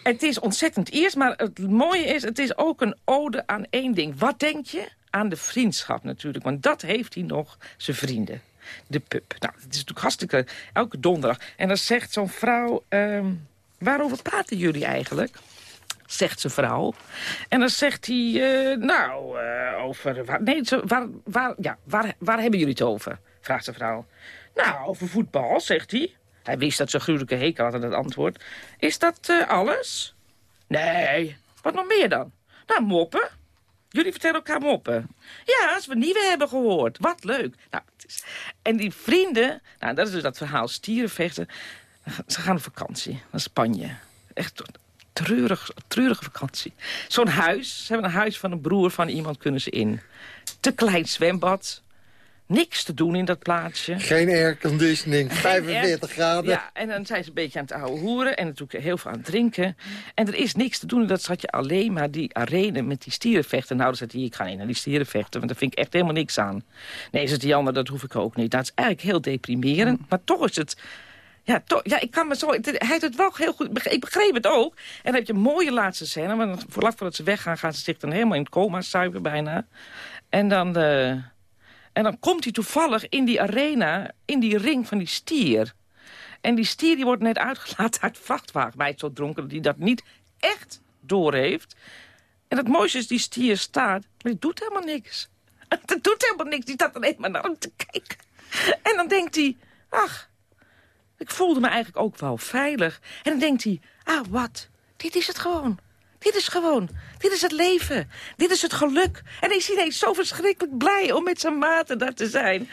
Het is ontzettend eerst, maar het mooie is... het is ook een ode aan één ding. Wat denk je? Aan de vriendschap natuurlijk. Want dat heeft hij nog, zijn vrienden. De pub. Nou, het is natuurlijk hartstikke... Elke donderdag. En dan zegt zo'n vrouw... Um, waarover praten jullie eigenlijk? zegt zijn vrouw. En dan zegt hij, uh, nou, uh, over... Waar, nee, waar, waar, ja, waar, waar hebben jullie het over? Vraagt zijn vrouw. Nou, over voetbal, zegt hij. Hij wist dat ze gruwelijke hekel had aan het antwoord. Is dat uh, alles? Nee. Wat nog meer dan? Nou, moppen. Jullie vertellen elkaar moppen. Ja, als we nieuwe hebben gehoord. Wat leuk. Nou, het is... En die vrienden, nou, dat is dus dat verhaal stierenvechten. Ze gaan op vakantie naar Spanje. Echt treurig, treurige vakantie. Zo'n huis, ze hebben een huis van een broer van iemand kunnen ze in. Te klein zwembad. Niks te doen in dat plaatsje.
Geen airconditioning, 45 graden.
Ja, en dan zijn ze een beetje aan het oude hoeren en natuurlijk heel veel aan het drinken. En er is niks te doen. Dat zat je alleen maar die arena met die stierenvechten. Nou, dan zegt hij, ik ga niet naar die stierenvechten, want daar vind ik echt helemaal niks aan. Nee, zegt die ander, dat hoef ik ook niet. Dat is eigenlijk heel deprimerend, maar toch is het... Ja, toch, ja, ik kan me zo... Hij heeft het wel heel goed... Ik begreep het ook. En dan heb je een mooie laatste scène. Want vlak voordat ze weggaan, gaan ze zich dan helemaal in het coma zuipen bijna. En dan... Uh, en dan komt hij toevallig in die arena, in die ring van die stier. En die stier die wordt net uitgelaten uit vrachtwagen. Het zo dronken dat hij dat niet echt doorheeft. En het mooiste is, die stier staat, maar die doet helemaal niks. Het doet helemaal niks, die staat alleen maar naar hem te kijken. En dan denkt hij, ach, ik voelde me eigenlijk ook wel veilig. En dan denkt hij, ah, wat, dit is het gewoon. Dit is gewoon, dit is het leven. Dit is het geluk. En hij is ineens zo verschrikkelijk blij om met zijn maten daar te zijn.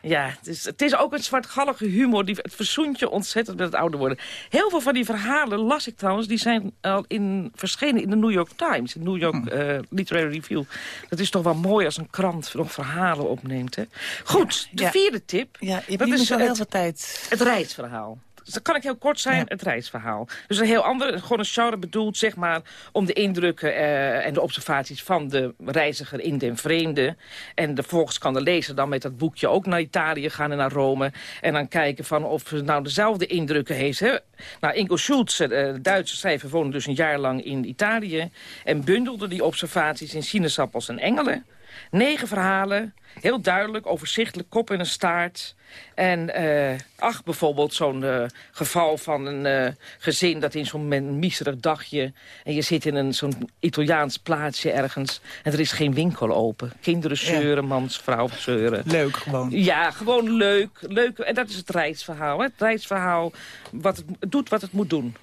Ja, het is, het is ook een zwartgallige humor. Die, het verzoent je ontzettend met het ouder worden. Heel veel van die verhalen, las ik trouwens... die zijn al in, verschenen in de New York Times. De New York uh, Literary Review. Dat is toch wel mooi als een krant nog verhalen opneemt. Hè? Goed, de
ja.
vierde tip.
Ja, je
dat
is wel
het,
heel veel tijd.
Het reisverhaal. Dus dat kan ik heel kort zijn,
Ja.
het reisverhaal. Dus een heel ander, gewoon een genre bedoeld, zeg maar... om de indrukken eh, en de observaties van de reiziger in den vreemde. En de, vervolgens kan de lezer dan met dat boekje ook naar Italië gaan en naar Rome. En dan kijken van of ze nou dezelfde indrukken heeft. Hè? Nou, Ingo Schulz, eh, de Duitse schrijver, woonde dus een jaar lang in Italië... en bundelde die observaties in sinaasappels en engelen. Negen verhalen, heel duidelijk, overzichtelijk, kop en een staart. En eh, ach, bijvoorbeeld zo'n eh, geval van een eh, gezin... dat in zo'n miserig dagje... en je zit in een zo'n Italiaans plaatsje ergens... en er is geen winkel open. Kinderen zeuren, mans, vrouw zeuren.
Leuk gewoon.
Ja, gewoon leuk, leuk. En dat is het reisverhaal. Hè? Het reisverhaal wat het, het doet wat het moet doen.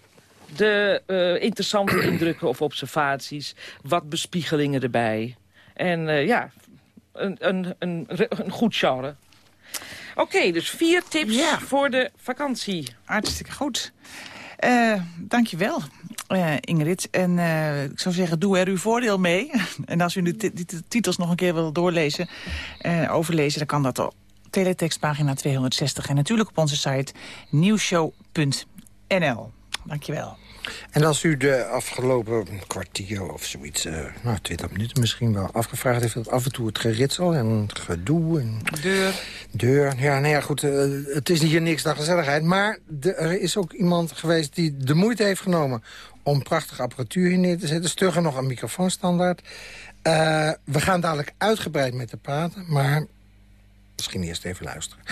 De interessante indrukken of observaties. Wat bespiegelingen erbij. En eh, ja, een, een, een, een goed genre. Oké, dus vier tips
Ja.
voor de vakantie.
Hartstikke goed. Eh dankjewel. uh, Ingrid. En uh, ik zou zeggen, doe er uw voordeel mee. en als u de, de, de titels nog een keer wil doorlezen, uh, overlezen... dan kan dat op teletextpagina 260. En natuurlijk op onze site nieuwshow.nl. Dankjewel.
En als u de afgelopen kwartier of zoiets, uh, nou, 20 minuten misschien wel afgevraagd heeft... dat af en toe het geritsel en gedoe en...
Deur.
Deur, ja, nou ja, goed, uh, het is hier niks dan gezelligheid. Maar de, er is ook iemand geweest die de moeite heeft genomen... om prachtige apparatuur hier neer te zetten. Stugger nog een microfoonstandaard. Uh, we gaan dadelijk uitgebreid met te praten, maar misschien eerst even luisteren.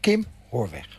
Kim Hoorweg.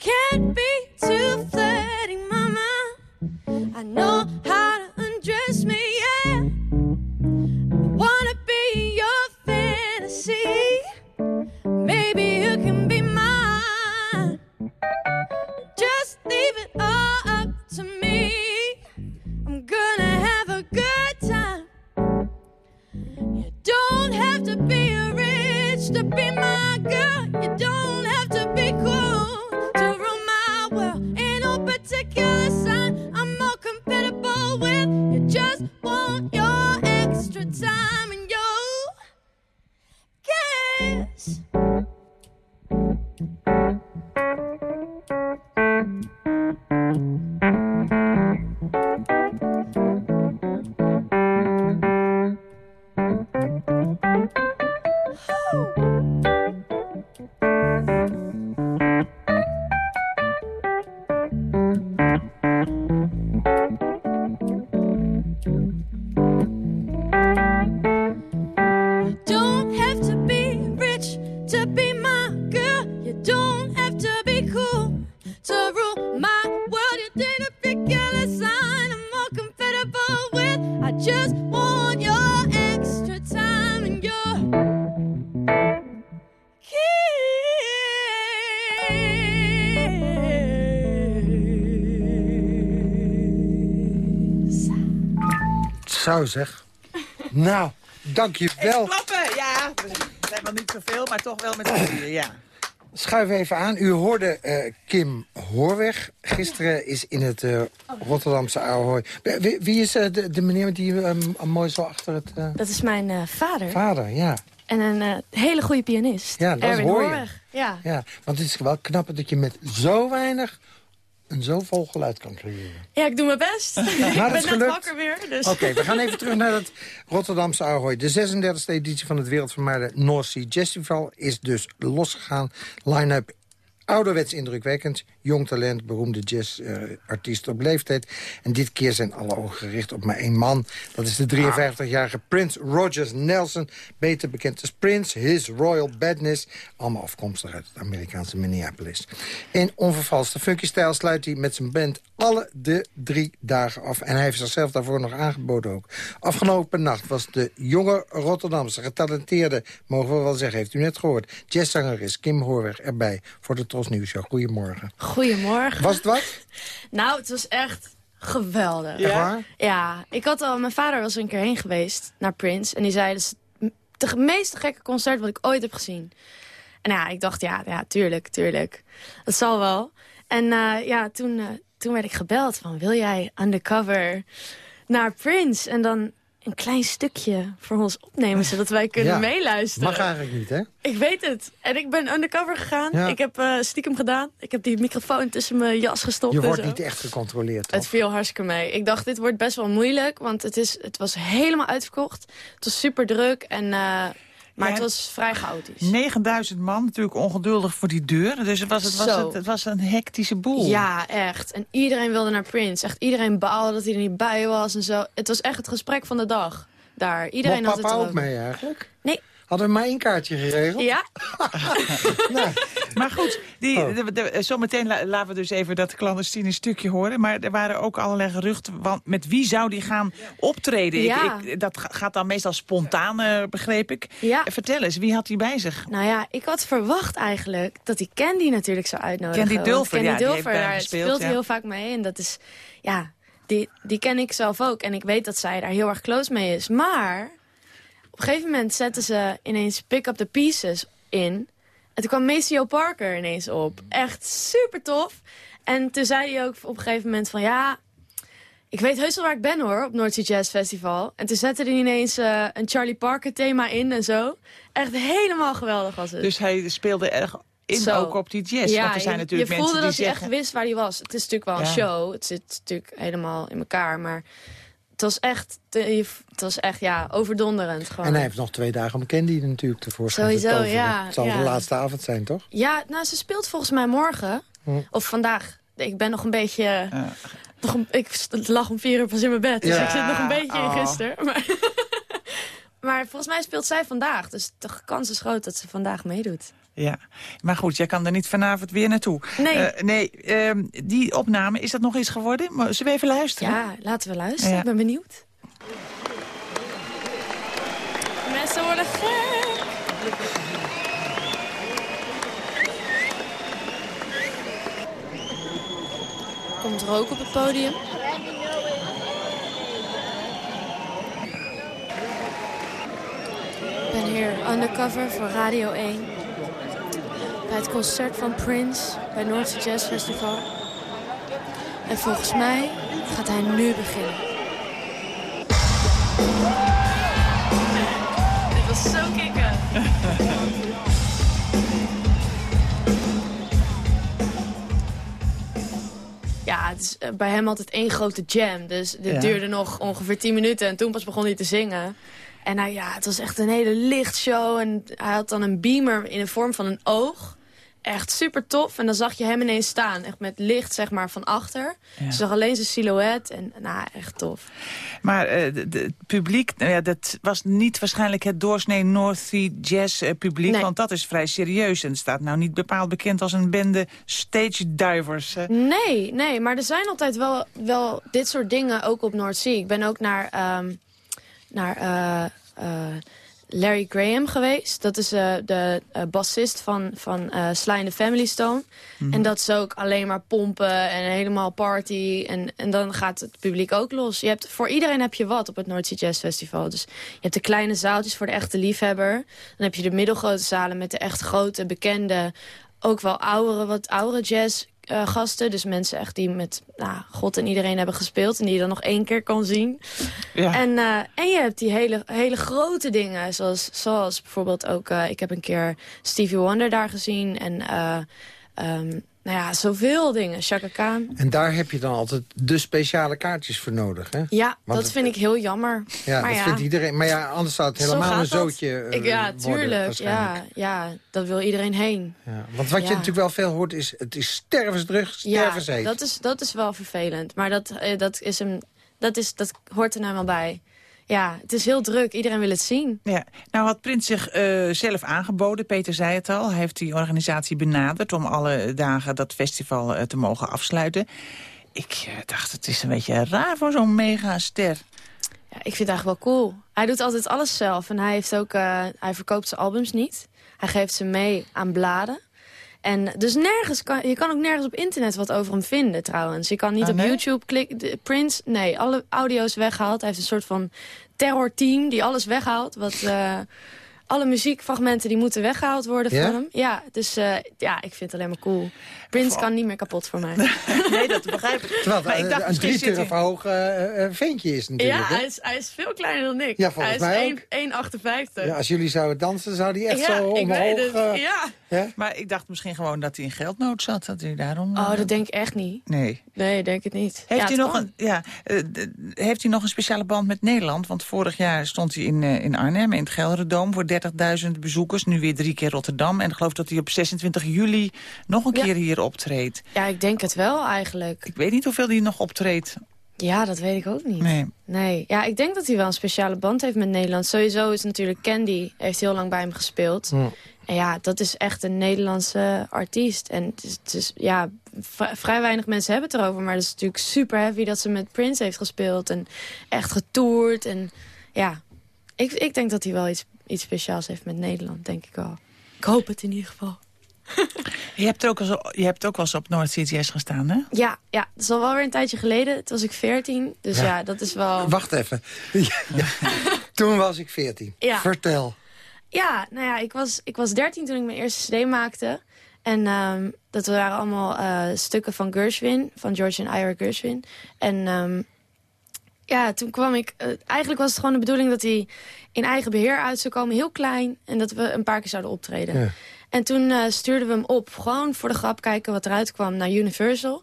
Can't
Zo zeg. nou, dank je wel.
Klappen, ja. We zijn wel niet zoveel, maar toch wel met z'n drieën, ja.
Schuif even aan. U hoorde eh, Kim Hoorweg. Gisteren is in het eh, Rotterdamse Ahoy. Wie, wie is eh, de, de meneer die eh, mooi zo achter het... eh,
Dat is mijn eh, vader.
vader, ja.
En een eh, hele goede pianist.
Ja, dat
Erwin
hoor je.
Ja.
ja. Want het is wel knap dat je met zo weinig een zo vol geluid kan creëren.
ja, ik doe mijn best. ik
dat
ben net
gelukt.
wakker weer. Dus.
Oké, we gaan even terug naar het Rotterdamse Ahoy. De 36e editie van het wereldvermaarde North Sea Festival is dus losgegaan. Line-up ouderwets indrukwekkend. Jong talent, beroemde jazzartiest op leeftijd. En dit keer zijn alle ogen gericht op maar één man. Dat is de 53-jarige Prince Rogers Nelson. Beter bekend als Prince, His Royal Badness. Allemaal afkomstig uit het Amerikaanse Minneapolis. In onvervalste funky-stijl sluit hij met zijn band alle de drie dagen af. En hij heeft zichzelf daarvoor nog aangeboden ook. Afgelopen nacht was de jonge Rotterdamse getalenteerde... mogen we wel zeggen, heeft u net gehoord... jazzzangeres Kim Hoorweg erbij voor de Tros Nieuws Show. Goedemorgen.
Goedemorgen.
Was het wat?
Nou, het was echt geweldig.
Echt waar?
Ja, ik had al, mijn vader was er een keer heen geweest naar Prince. En die zei, dat is het meest gekke concert wat ik ooit heb gezien. En ja, ik dacht, ja, ja tuurlijk, tuurlijk. Dat zal wel. En eh, ja, toen, eh, toen werd ik gebeld van, wil jij undercover naar Prince? En dan
een klein stukje voor ons opnemen... zodat wij kunnen
Ja,
meeluisteren?
Mag eigenlijk niet, hè?
Ik weet het. En ik ben undercover gegaan.
Ja.
Ik heb eh, stiekem gedaan. Ik heb die microfoon tussen mijn jas gestopt.
Je wordt niet echt gecontroleerd,
Het viel hartstikke mee. Ik dacht, dit wordt best wel moeilijk, want het, is, het was helemaal uitverkocht. Het was super druk, en, eh, maar
Ja.
het was vrij chaotisch.
9000 man, natuurlijk ongeduldig voor die deur. Dus het was, het was, het, het was een hectische boel.
Ja, echt. En iedereen wilde naar Prince. Echt iedereen baalde dat hij er niet bij was en zo. Het was echt het gesprek van de dag daar. Iedereen
Mocht
had
papa
het
ook mee eigenlijk?
Nee.
Hadden we maar één kaartje geregeld?
Ja,
Maar goed, die,
Oh.
de- de- zometeen la- laten we dus even dat clandestine stukje horen. Maar er waren ook allerlei geruchten. Want met wie zou die gaan optreden?
Ja.
Ik, ik, dat ga- gaat dan meestal spontaan, eh, begreep ik.
ja.
Eh, Vertel eens, wie had hij bij zich?
Nou ja, ik had verwacht eigenlijk dat hij Candy natuurlijk zou uitnodigen.
Candy Dulfer,
Candy
ja, die heeft
Dulfer, daar
gespeeld,
speelt
ja.
heel vaak mee. En dat is, ja, die, die ken ik zelf ook. En ik weet dat zij daar heel erg close mee is. Maar een gegeven moment zetten ze ineens Pick Up The Pieces in. En toen kwam Maceo Parker ineens op. Echt super tof. En toen zei hij ook op een gegeven moment van... ja, ik weet heus wel waar ik ben hoor, op North Sea Jazz Festival. En toen zette hij ineens eh, een Charlie Parker thema in en zo. Echt helemaal geweldig was het.
Dus hij speelde erg in
Zo.
ook op die jazz.
ja,
Want er zijn
je-
natuurlijk
je
mensen
voelde
die
dat hij
zeggen...
echt wist waar hij was. Het is natuurlijk wel een show. Het zit natuurlijk helemaal in elkaar. Maar het was echt, te- het was echt ja, overdonderend gewoon.
En hij heeft nog twee dagen om Candy natuurlijk tevoorschijn te
Sowieso,
toveren.
ja,
Het zal
ja.
de laatste avond zijn, toch?
Ja, nou, ze speelt volgens mij morgen.
Hm.
Of vandaag. Ik ben nog een beetje... Nog een, ik lag om vier uur pas in mijn bed. Dus
Ja.
ik zit nog een beetje
Oh.
in gisteren. Maar, maar volgens mij speelt zij vandaag. Dus de kans is groot dat ze vandaag meedoet.
Ja, maar goed, jij kan er niet vanavond weer naartoe.
Nee.
Eh, nee, ehm, die opname, is dat nog eens geworden? Zullen we even luisteren?
Ja, laten we luisteren.
Ja.
Ik ben benieuwd. Mensen worden gek. Komt rook op het podium. Ik ben hier undercover voor Radio 1. Bij het concert van Prince bij Noordse Jazz Festival. En volgens mij gaat hij nu beginnen. Dit was zo kicken. Ja, het is eh, bij hem altijd één grote jam. Dus dit
Ja.
duurde nog ongeveer 10 minuten en toen pas begon hij te zingen. En nou ja, het was echt een hele lichtshow. En hij had dan een beamer in de vorm van een oog. Echt super tof. En dan zag je hem ineens staan. Echt met licht, zeg maar, van achter.
Ja.
Je zag alleen zijn silhouet. En nou, echt tof.
Maar eh, het publiek, nou ja, dat was niet waarschijnlijk het doorsnee North Sea Jazz eh, publiek.
Nee.
Want dat is vrij serieus. En staat nou niet bepaald bekend als een bende stage divers.
Nee, nee, maar er zijn altijd wel, wel dit soort dingen ook op North Sea. Ik ben ook naar, ehm, naar eh, Larry Graham geweest. Dat is eh, de eh, bassist van, van eh Sly and the Family Stone. En dat is ook alleen maar pompen en helemaal party. En, en dan gaat het publiek ook los. Je hebt, voor iedereen heb je wat op het North Sea Jazz Festival. Dus je hebt de kleine zaaltjes voor de echte liefhebber. Dan heb je de middelgrote zalen met de echt grote, bekende... ook wel oudere, wat oudere jazz eh, gasten. Dus mensen echt die met nou, God en iedereen hebben gespeeld... en die je dan nog één keer kan zien.
Ja.
En, eh, en je hebt die hele, hele grote dingen. Zoals, zoals bijvoorbeeld ook... eh, ik heb een keer Stevie Wonder daar gezien. En eh, ehm, nou ja, zoveel dingen. Chaka Khan.
En daar heb je dan altijd de speciale kaartjes voor nodig, hè?
Ja,
Want
dat
het-
vind ik heel jammer.
Ja,
maar
dat
ja,
vindt iedereen. Maar ja, anders zou het helemaal een zootje eh,
ik, Ja,
worden,
tuurlijk. Ja, ja, dat wil iedereen heen.
Ja, Want wat je
Ja.
natuurlijk wel veel hoort is... het is stervensdruk,
Ja,
stervensheet.
dat is, dat is wel vervelend. Maar dat, eh, dat, is hem, dat, is, dat hoort er nou wel bij. Ja, het is heel druk. Iedereen wil het zien.
Ja. Nou had Prins zich eh, zelf aangeboden, Peter zei het al. Hij heeft die organisatie benaderd om alle dagen dat festival eh, te mogen afsluiten. Ik eh, dacht, het is een beetje raar voor zo'n megaster.
Ja, ik vind het eigenlijk wel cool. Hij doet altijd alles zelf. En hij, heeft ook, hij verkoopt zijn albums niet. Hij geeft ze mee aan bladen. En dus nergens kan, je kan ook nergens op internet wat over hem vinden trouwens. Je kan niet
Ah,
op
nee?
YouTube klikken. De- Prince, nee, alle audio's weggehaald. Hij heeft een soort van terrorteam die alles weghaalt. Wat, eh, alle muziekfragmenten die moeten weggehaald worden van hem. Ja, dus eh, ja, ik vind het alleen maar cool. Prince kan niet meer kapot voor mij.
Nee, dat begrijp ik.
Terwijl
Maar
het
ik dacht,
een drie turf hoog eh, eh, ventje is natuurlijk.
ja,
hè?
hij is, hij is veel kleiner dan ik.
Ja, volgens
hij
mij
is 1 1,58.
Ja, als jullie zouden dansen, zou die echt
Ja,
zo
ik
omhoog...
weet het.
eh,
ja.
Hè?
Maar ik dacht misschien gewoon dat hij in geldnood zat. Dat hij daarom...
Oh,
eh,
dat denk ik echt niet.
Nee.
Nee, denk ik niet.
Heeft,
Ja,
hij
het
nog
kan.
een, ja, eh, heeft hij nog een speciale band met Nederland? Want vorig jaar stond hij in, eh, in Arnhem, in het Gelderdoom... voor 30.000 bezoekers, nu weer drie keer Rotterdam. En ik geloof dat hij op 26 juli nog een
Ja.
keer hier optreedt.
Ja, ik denk het wel eigenlijk.
Ik weet niet hoeveel hij nog optreedt.
Ja, dat weet ik ook niet.
Nee.
Nee, ja, ik denk dat hij wel een speciale band heeft met Nederland. Sowieso is natuurlijk Candy, heeft heel lang bij hem gespeeld. En ja, dat is echt een Nederlandse artiest. En het is, het is- ja, vrij weinig mensen hebben het erover. Maar het is natuurlijk super heavy dat ze met Prince heeft gespeeld. En echt getoerd. En ja, ik, ik denk dat hij wel iets, iets speciaals heeft met Nederland, denk ik wel. Ik hoop het in ieder geval.
Je hebt, er ook wel eens, je hebt ook wel eens op Noord CTS gestaan, hè?
Ja, ja, dat is al wel weer een tijdje geleden. Toen was ik 14. Dus
Ja.
ja, dat is wel...
Wacht even. Ja, ja. Toen was ik 14.
Ja.
Vertel.
Ja, nou ja, ik was, ik was 13 toen ik mijn eerste cd maakte. En ehm, dat waren allemaal eh, stukken van Gershwin, van George en Ira Gershwin. En ehm, ja, toen kwam ik... eh, eigenlijk was het gewoon de bedoeling dat hij in eigen beheer uit zou komen. Heel klein. En dat we een paar keer zouden optreden.
Ja.
En toen eh, stuurden we hem op. Gewoon voor de grap kijken wat eruit kwam naar Universal.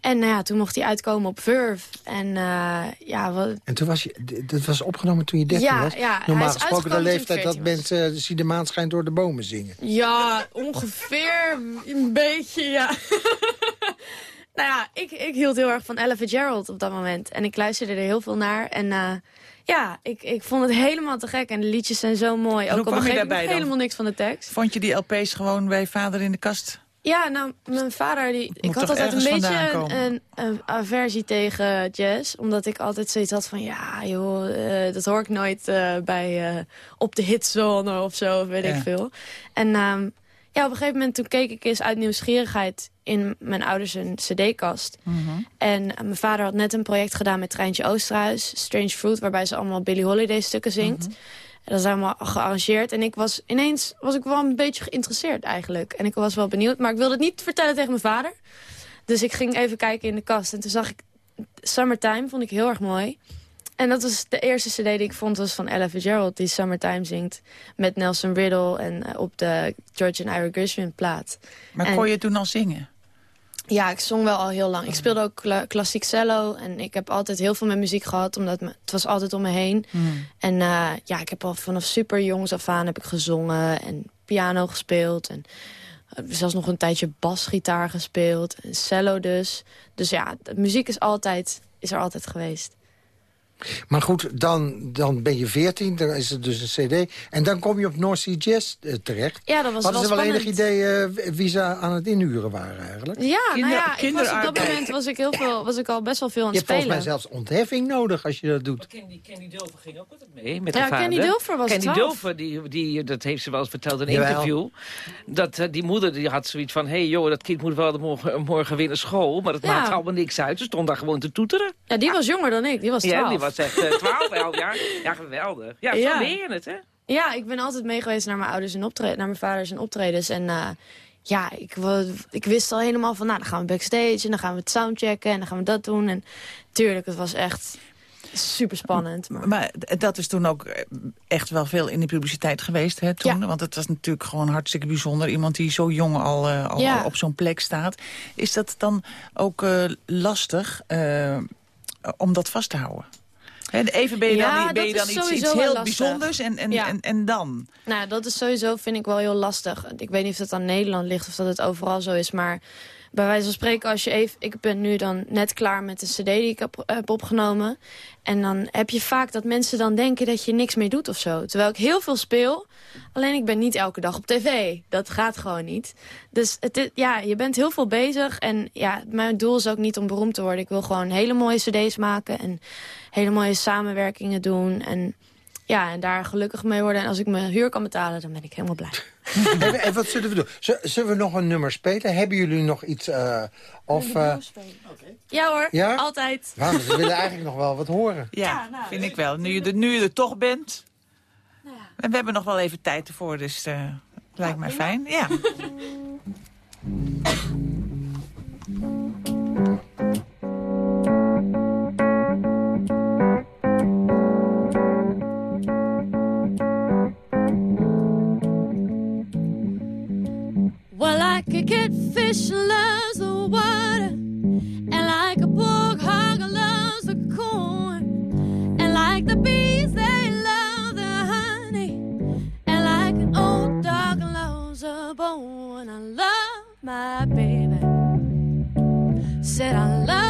En nou ja, toen mocht hij uitkomen op Verve. En eh, ja, wat,
En toen was je, dat was opgenomen toen je 13
Ja,
was?
ja,
Normaal
is
gesproken de leeftijd dat
14 was.
mensen uh, zie de maan schijnt door de bomen zingen.
Ja, ongeveer een beetje, ja. nou ja, ik, ik hield heel erg van Ella Fitzgerald op dat moment. En ik luisterde er heel veel naar. En eh, ja, ik, ik vond het helemaal te gek. En de liedjes zijn zo mooi.
hoe
Ook al begreep ik helemaal niks van de tekst.
Vond je die LP's gewoon bij vader in de kast?
Ja, nou, mijn vader, die, ik had altijd een beetje een, een, een aversie tegen jazz. Omdat ik altijd zoiets had van, ja joh, eh, dat hoor ik nooit eh, bij eh, op de hitzone of zo, of weet
Ja.
ik veel. En ehm, ja, op een gegeven moment toen keek ik eens uit nieuwsgierigheid in mijn ouders een cd-kast. En eh, mijn vader had net een project gedaan met Treintje Oosterhuis, Strange Fruit, waarbij ze allemaal Billie Holiday stukken zingt. En dat is allemaal gearrangeerd. En ik was ineens was ik wel een beetje geïnteresseerd eigenlijk. En ik was wel benieuwd, maar ik wilde het niet vertellen tegen mijn vader. Dus ik ging even kijken in de kast. En toen zag ik Summertime, vond ik heel erg mooi. En dat was de eerste cd die ik vond, was van Ella Fitzgerald... die Summertime zingt met Nelson Riddle... en eh, op de George and Ira Gershwin plaat.
Maar
En-
kon je toen al zingen?
Ja, ik zong wel al heel lang. Ik speelde ook kla klassiek cello. En ik heb altijd heel veel met muziek gehad. Omdat me, het was altijd om me heen. En eh, ja, ik heb al vanaf super jongs af aan heb ik gezongen. En piano gespeeld. En eh, zelfs nog een tijdje basgitaar gespeeld. En cello dus. Dus ja, muziek is, altijd, is er altijd geweest.
Maar goed, dan, dan ben je 14, dan is het dus een cd. En dan kom je op North Sea Jazz eh, terecht.
Ja, dat was
Hadden
wel
ze wel enig idee eh, wie ze aan het inhuren waren eigenlijk?
Ja,
Kinder-
nou ja, ik was op dat moment was ik, heel veel, was ik al best wel veel aan
Je
het
hebt volgens
spelen.
mij zelfs ontheffing nodig als je dat doet.
Kenny, Kenny Dulfer ging ook altijd mee met
Ja,
haar vader.
Kenny Dulfer was
Kenny
12.
Dulfer, die, die, dat heeft ze wel eens verteld in een
Jawel.
interview. Dat eh, die moeder die had zoiets van... hé hey, joh, dat kind moet wel morgen, morgen weer naar school. Maar dat
Ja.
maakt allemaal niks uit. Ze stond daar gewoon te toeteren.
Ja, die was jonger dan ik. Die was 12.
Ja, die was echt eh, 12 wel. Ja, ja, geweldig. Ja, zo je het, hè?
Ja, ik ben altijd mee geweest naar mijn ouders en optreden, naar mijn vaders en optredens. En eh, ja, ik, ik wist al helemaal van, nou, dan gaan we backstage en dan gaan we het soundchecken en dan gaan we dat doen. En tuurlijk, het was echt super spannend. Maar...
Dat is toen ook eh, echt wel veel in de publiciteit geweest, hè, toen?
Ja.
Want het was natuurlijk gewoon hartstikke bijzonder. Iemand die zo jong al, eh, al
Ja.
op zo'n plek staat. Is dat dan ook eh, lastig eh, om dat vast te houden? Even ben je
Ja,
dan, ben je dan iets, heel bijzonders en, en,
Ja.
en, en dan?
Nou, dat is sowieso, vind ik wel heel lastig. Ik weet niet of dat aan Nederland ligt of dat het overal zo is, maar... Bij wijze van spreken, als je even, ik ben nu dan net klaar met de cd die ik heb, heb opgenomen. En dan heb je vaak dat mensen dan denken dat je niks meer doet of zo. Terwijl ik heel veel speel, alleen ik ben niet elke dag op tv. Dat gaat gewoon niet. Dus het, ja, je bent heel veel bezig. En ja, mijn doel is ook niet om beroemd te worden. Ik wil gewoon hele mooie cd's maken en hele mooie samenwerkingen doen. En ja, en daar gelukkig mee worden. En als ik mijn huur kan betalen, dan ben ik helemaal blij.
en, en wat zullen we doen? Zullen we nog een nummer spelen? Hebben jullie nog iets? eh, of, eh,
Ja hoor,
Ja?
altijd.
nou, we willen eigenlijk nog wel wat horen.
Ja,
nou,
vind ik wel. Nu je, er, nu je er toch bent. En we hebben nog wel even tijd ervoor, dus eh lijkt mij fijn. Ja.
like a catfish loves the water, and like a pork loves the corn, and like the bees they love the honey, and like an old dog loves a bone. I love my baby. Said I love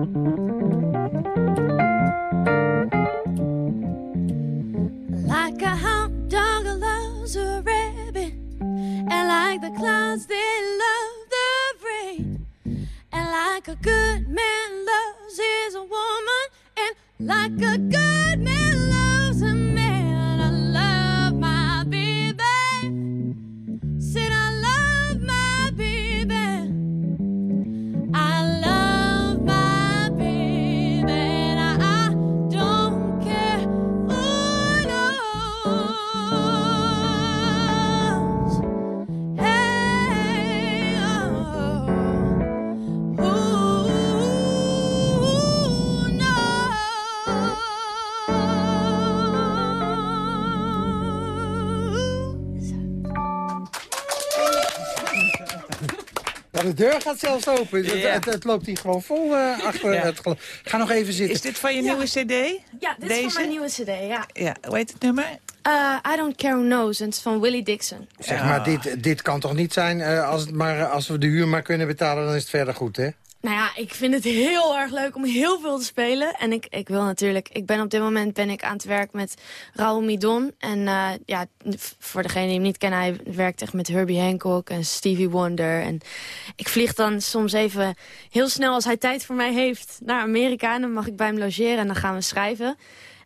Mm-hmm. Deur gaat zelfs open. Het-
Ja.
Het, het, loopt hier gewoon vol eh, achter
Ja.
het Ga nog even zitten.
Is dit van je
Ja.
nieuwe cd?
Ja, dit is
Deze?
van mijn nieuwe cd, ja.
Ja, hoe heet het nummer?
Uh, I Don't Care Who Knows, en het is van Willie Dixon.
Zeg maar, dit, dit kan toch niet zijn, eh, als, het maar, als we de huur maar kunnen betalen, dan is het verder goed, hè?
Nou ja, ik vind het heel erg leuk om heel veel te spelen. En ik, ik wil natuurlijk... Ik ben op dit moment ben ik aan het werk met Raoul Midon. En eh, ja, voor degene die hem niet kennen... hij werkt echt met Herbie Hancock en Stevie Wonder. En ik vlieg dan soms even heel snel, als hij tijd voor mij heeft... naar Amerika en dan mag ik bij hem logeren en dan gaan we schrijven.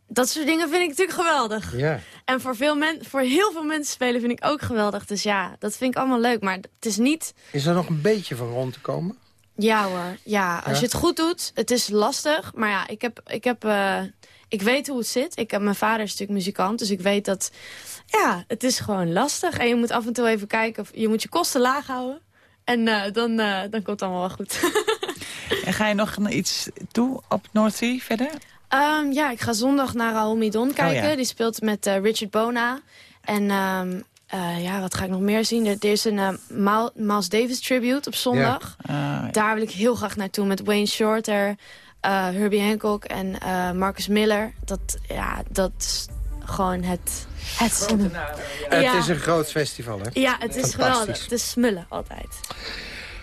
Dat soort dingen vind ik natuurlijk geweldig.
Ja.
En voor, veel men, voor heel veel mensen spelen vind ik ook geweldig. Dus ja, dat vind ik allemaal leuk. Maar het is niet...
Is er nog een beetje van rond te komen?
Ja hoor, ja. Als je het goed doet, het is lastig. Maar ja, ik, heb, ik, heb, eh, ik weet hoe het zit. Ik heb, mijn vader is natuurlijk muzikant, dus ik weet dat... Ja, het is gewoon lastig. En je moet af en toe even kijken, of, je moet je kosten laag houden. En eh, dan, eh, dan komt het allemaal wel goed.
En ga je nog iets toe op North Sea verder?
Ehm, ja, ik ga zondag naar Raoul Midon kijken.
ja.
Die speelt met eh, Richard Bona. En ehm, eh, ja, wat ga ik nog meer zien? Er, er is een eh, Mal- Miles Davis tribute op zondag.
Ah,
Daar wil ik heel graag naartoe met Wayne Shorter, eh, Herbie Hancock en eh, Marcus Miller. Dat, ja, dat is
gewoon het, het.
Het
Ja.
is een groot festival, hè?
Ja, het is geweldig. Het is smullen altijd.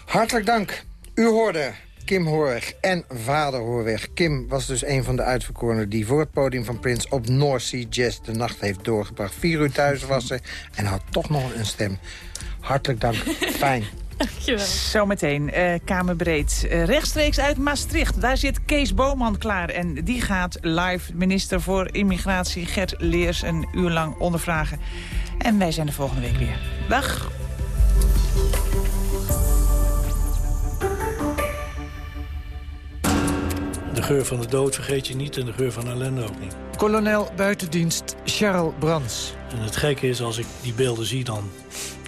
Hartelijk dank. U hoorde Kim Hoorweg en vader Hoorweg. Kim was dus een van de uitverkorenen die voor het podium van Prince... op North Sea Jazz de nacht heeft doorgebracht. Vier uur thuis was ze en had toch nog een stem. Hartelijk dank. Fijn.
Dankjewel.
Zometeen, eh Kamerbreed. Eh, rechtstreeks uit Maastricht. Daar zit Kees Boman klaar. En die gaat live minister voor Immigratie Gert Leers een uur lang ondervragen. En wij zijn de volgende week weer. Dag.
De geur van de dood vergeet je niet en de geur van ellende ook niet.
Kolonel buitendienst Charles Brands.
En het gekke is, als ik die beelden zie, dan,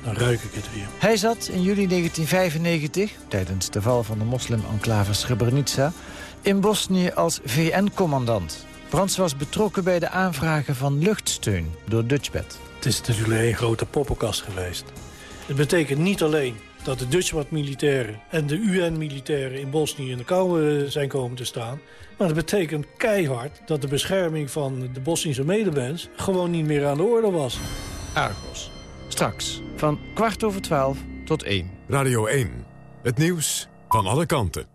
dan ruik ik het weer.
Hij zat in juli 1995, tijdens de val van de moslim-enclave Srebrenica... in Bosnië als VN-commandant. Brands was betrokken bij de aanvragen van luchtsteun door Dutchbed.
Het is natuurlijk een grote poppenkast geweest. Het betekent niet alleen dat de Dutchbat-militairen en de UN-militairen in Bosnië in de kou eh, zijn komen te staan. Maar het betekent keihard dat de bescherming van de Bosnische medemens gewoon niet meer aan de orde was.
Argos. Straks van kwart over twaalf tot één.
Radio 1. Het nieuws van alle kanten.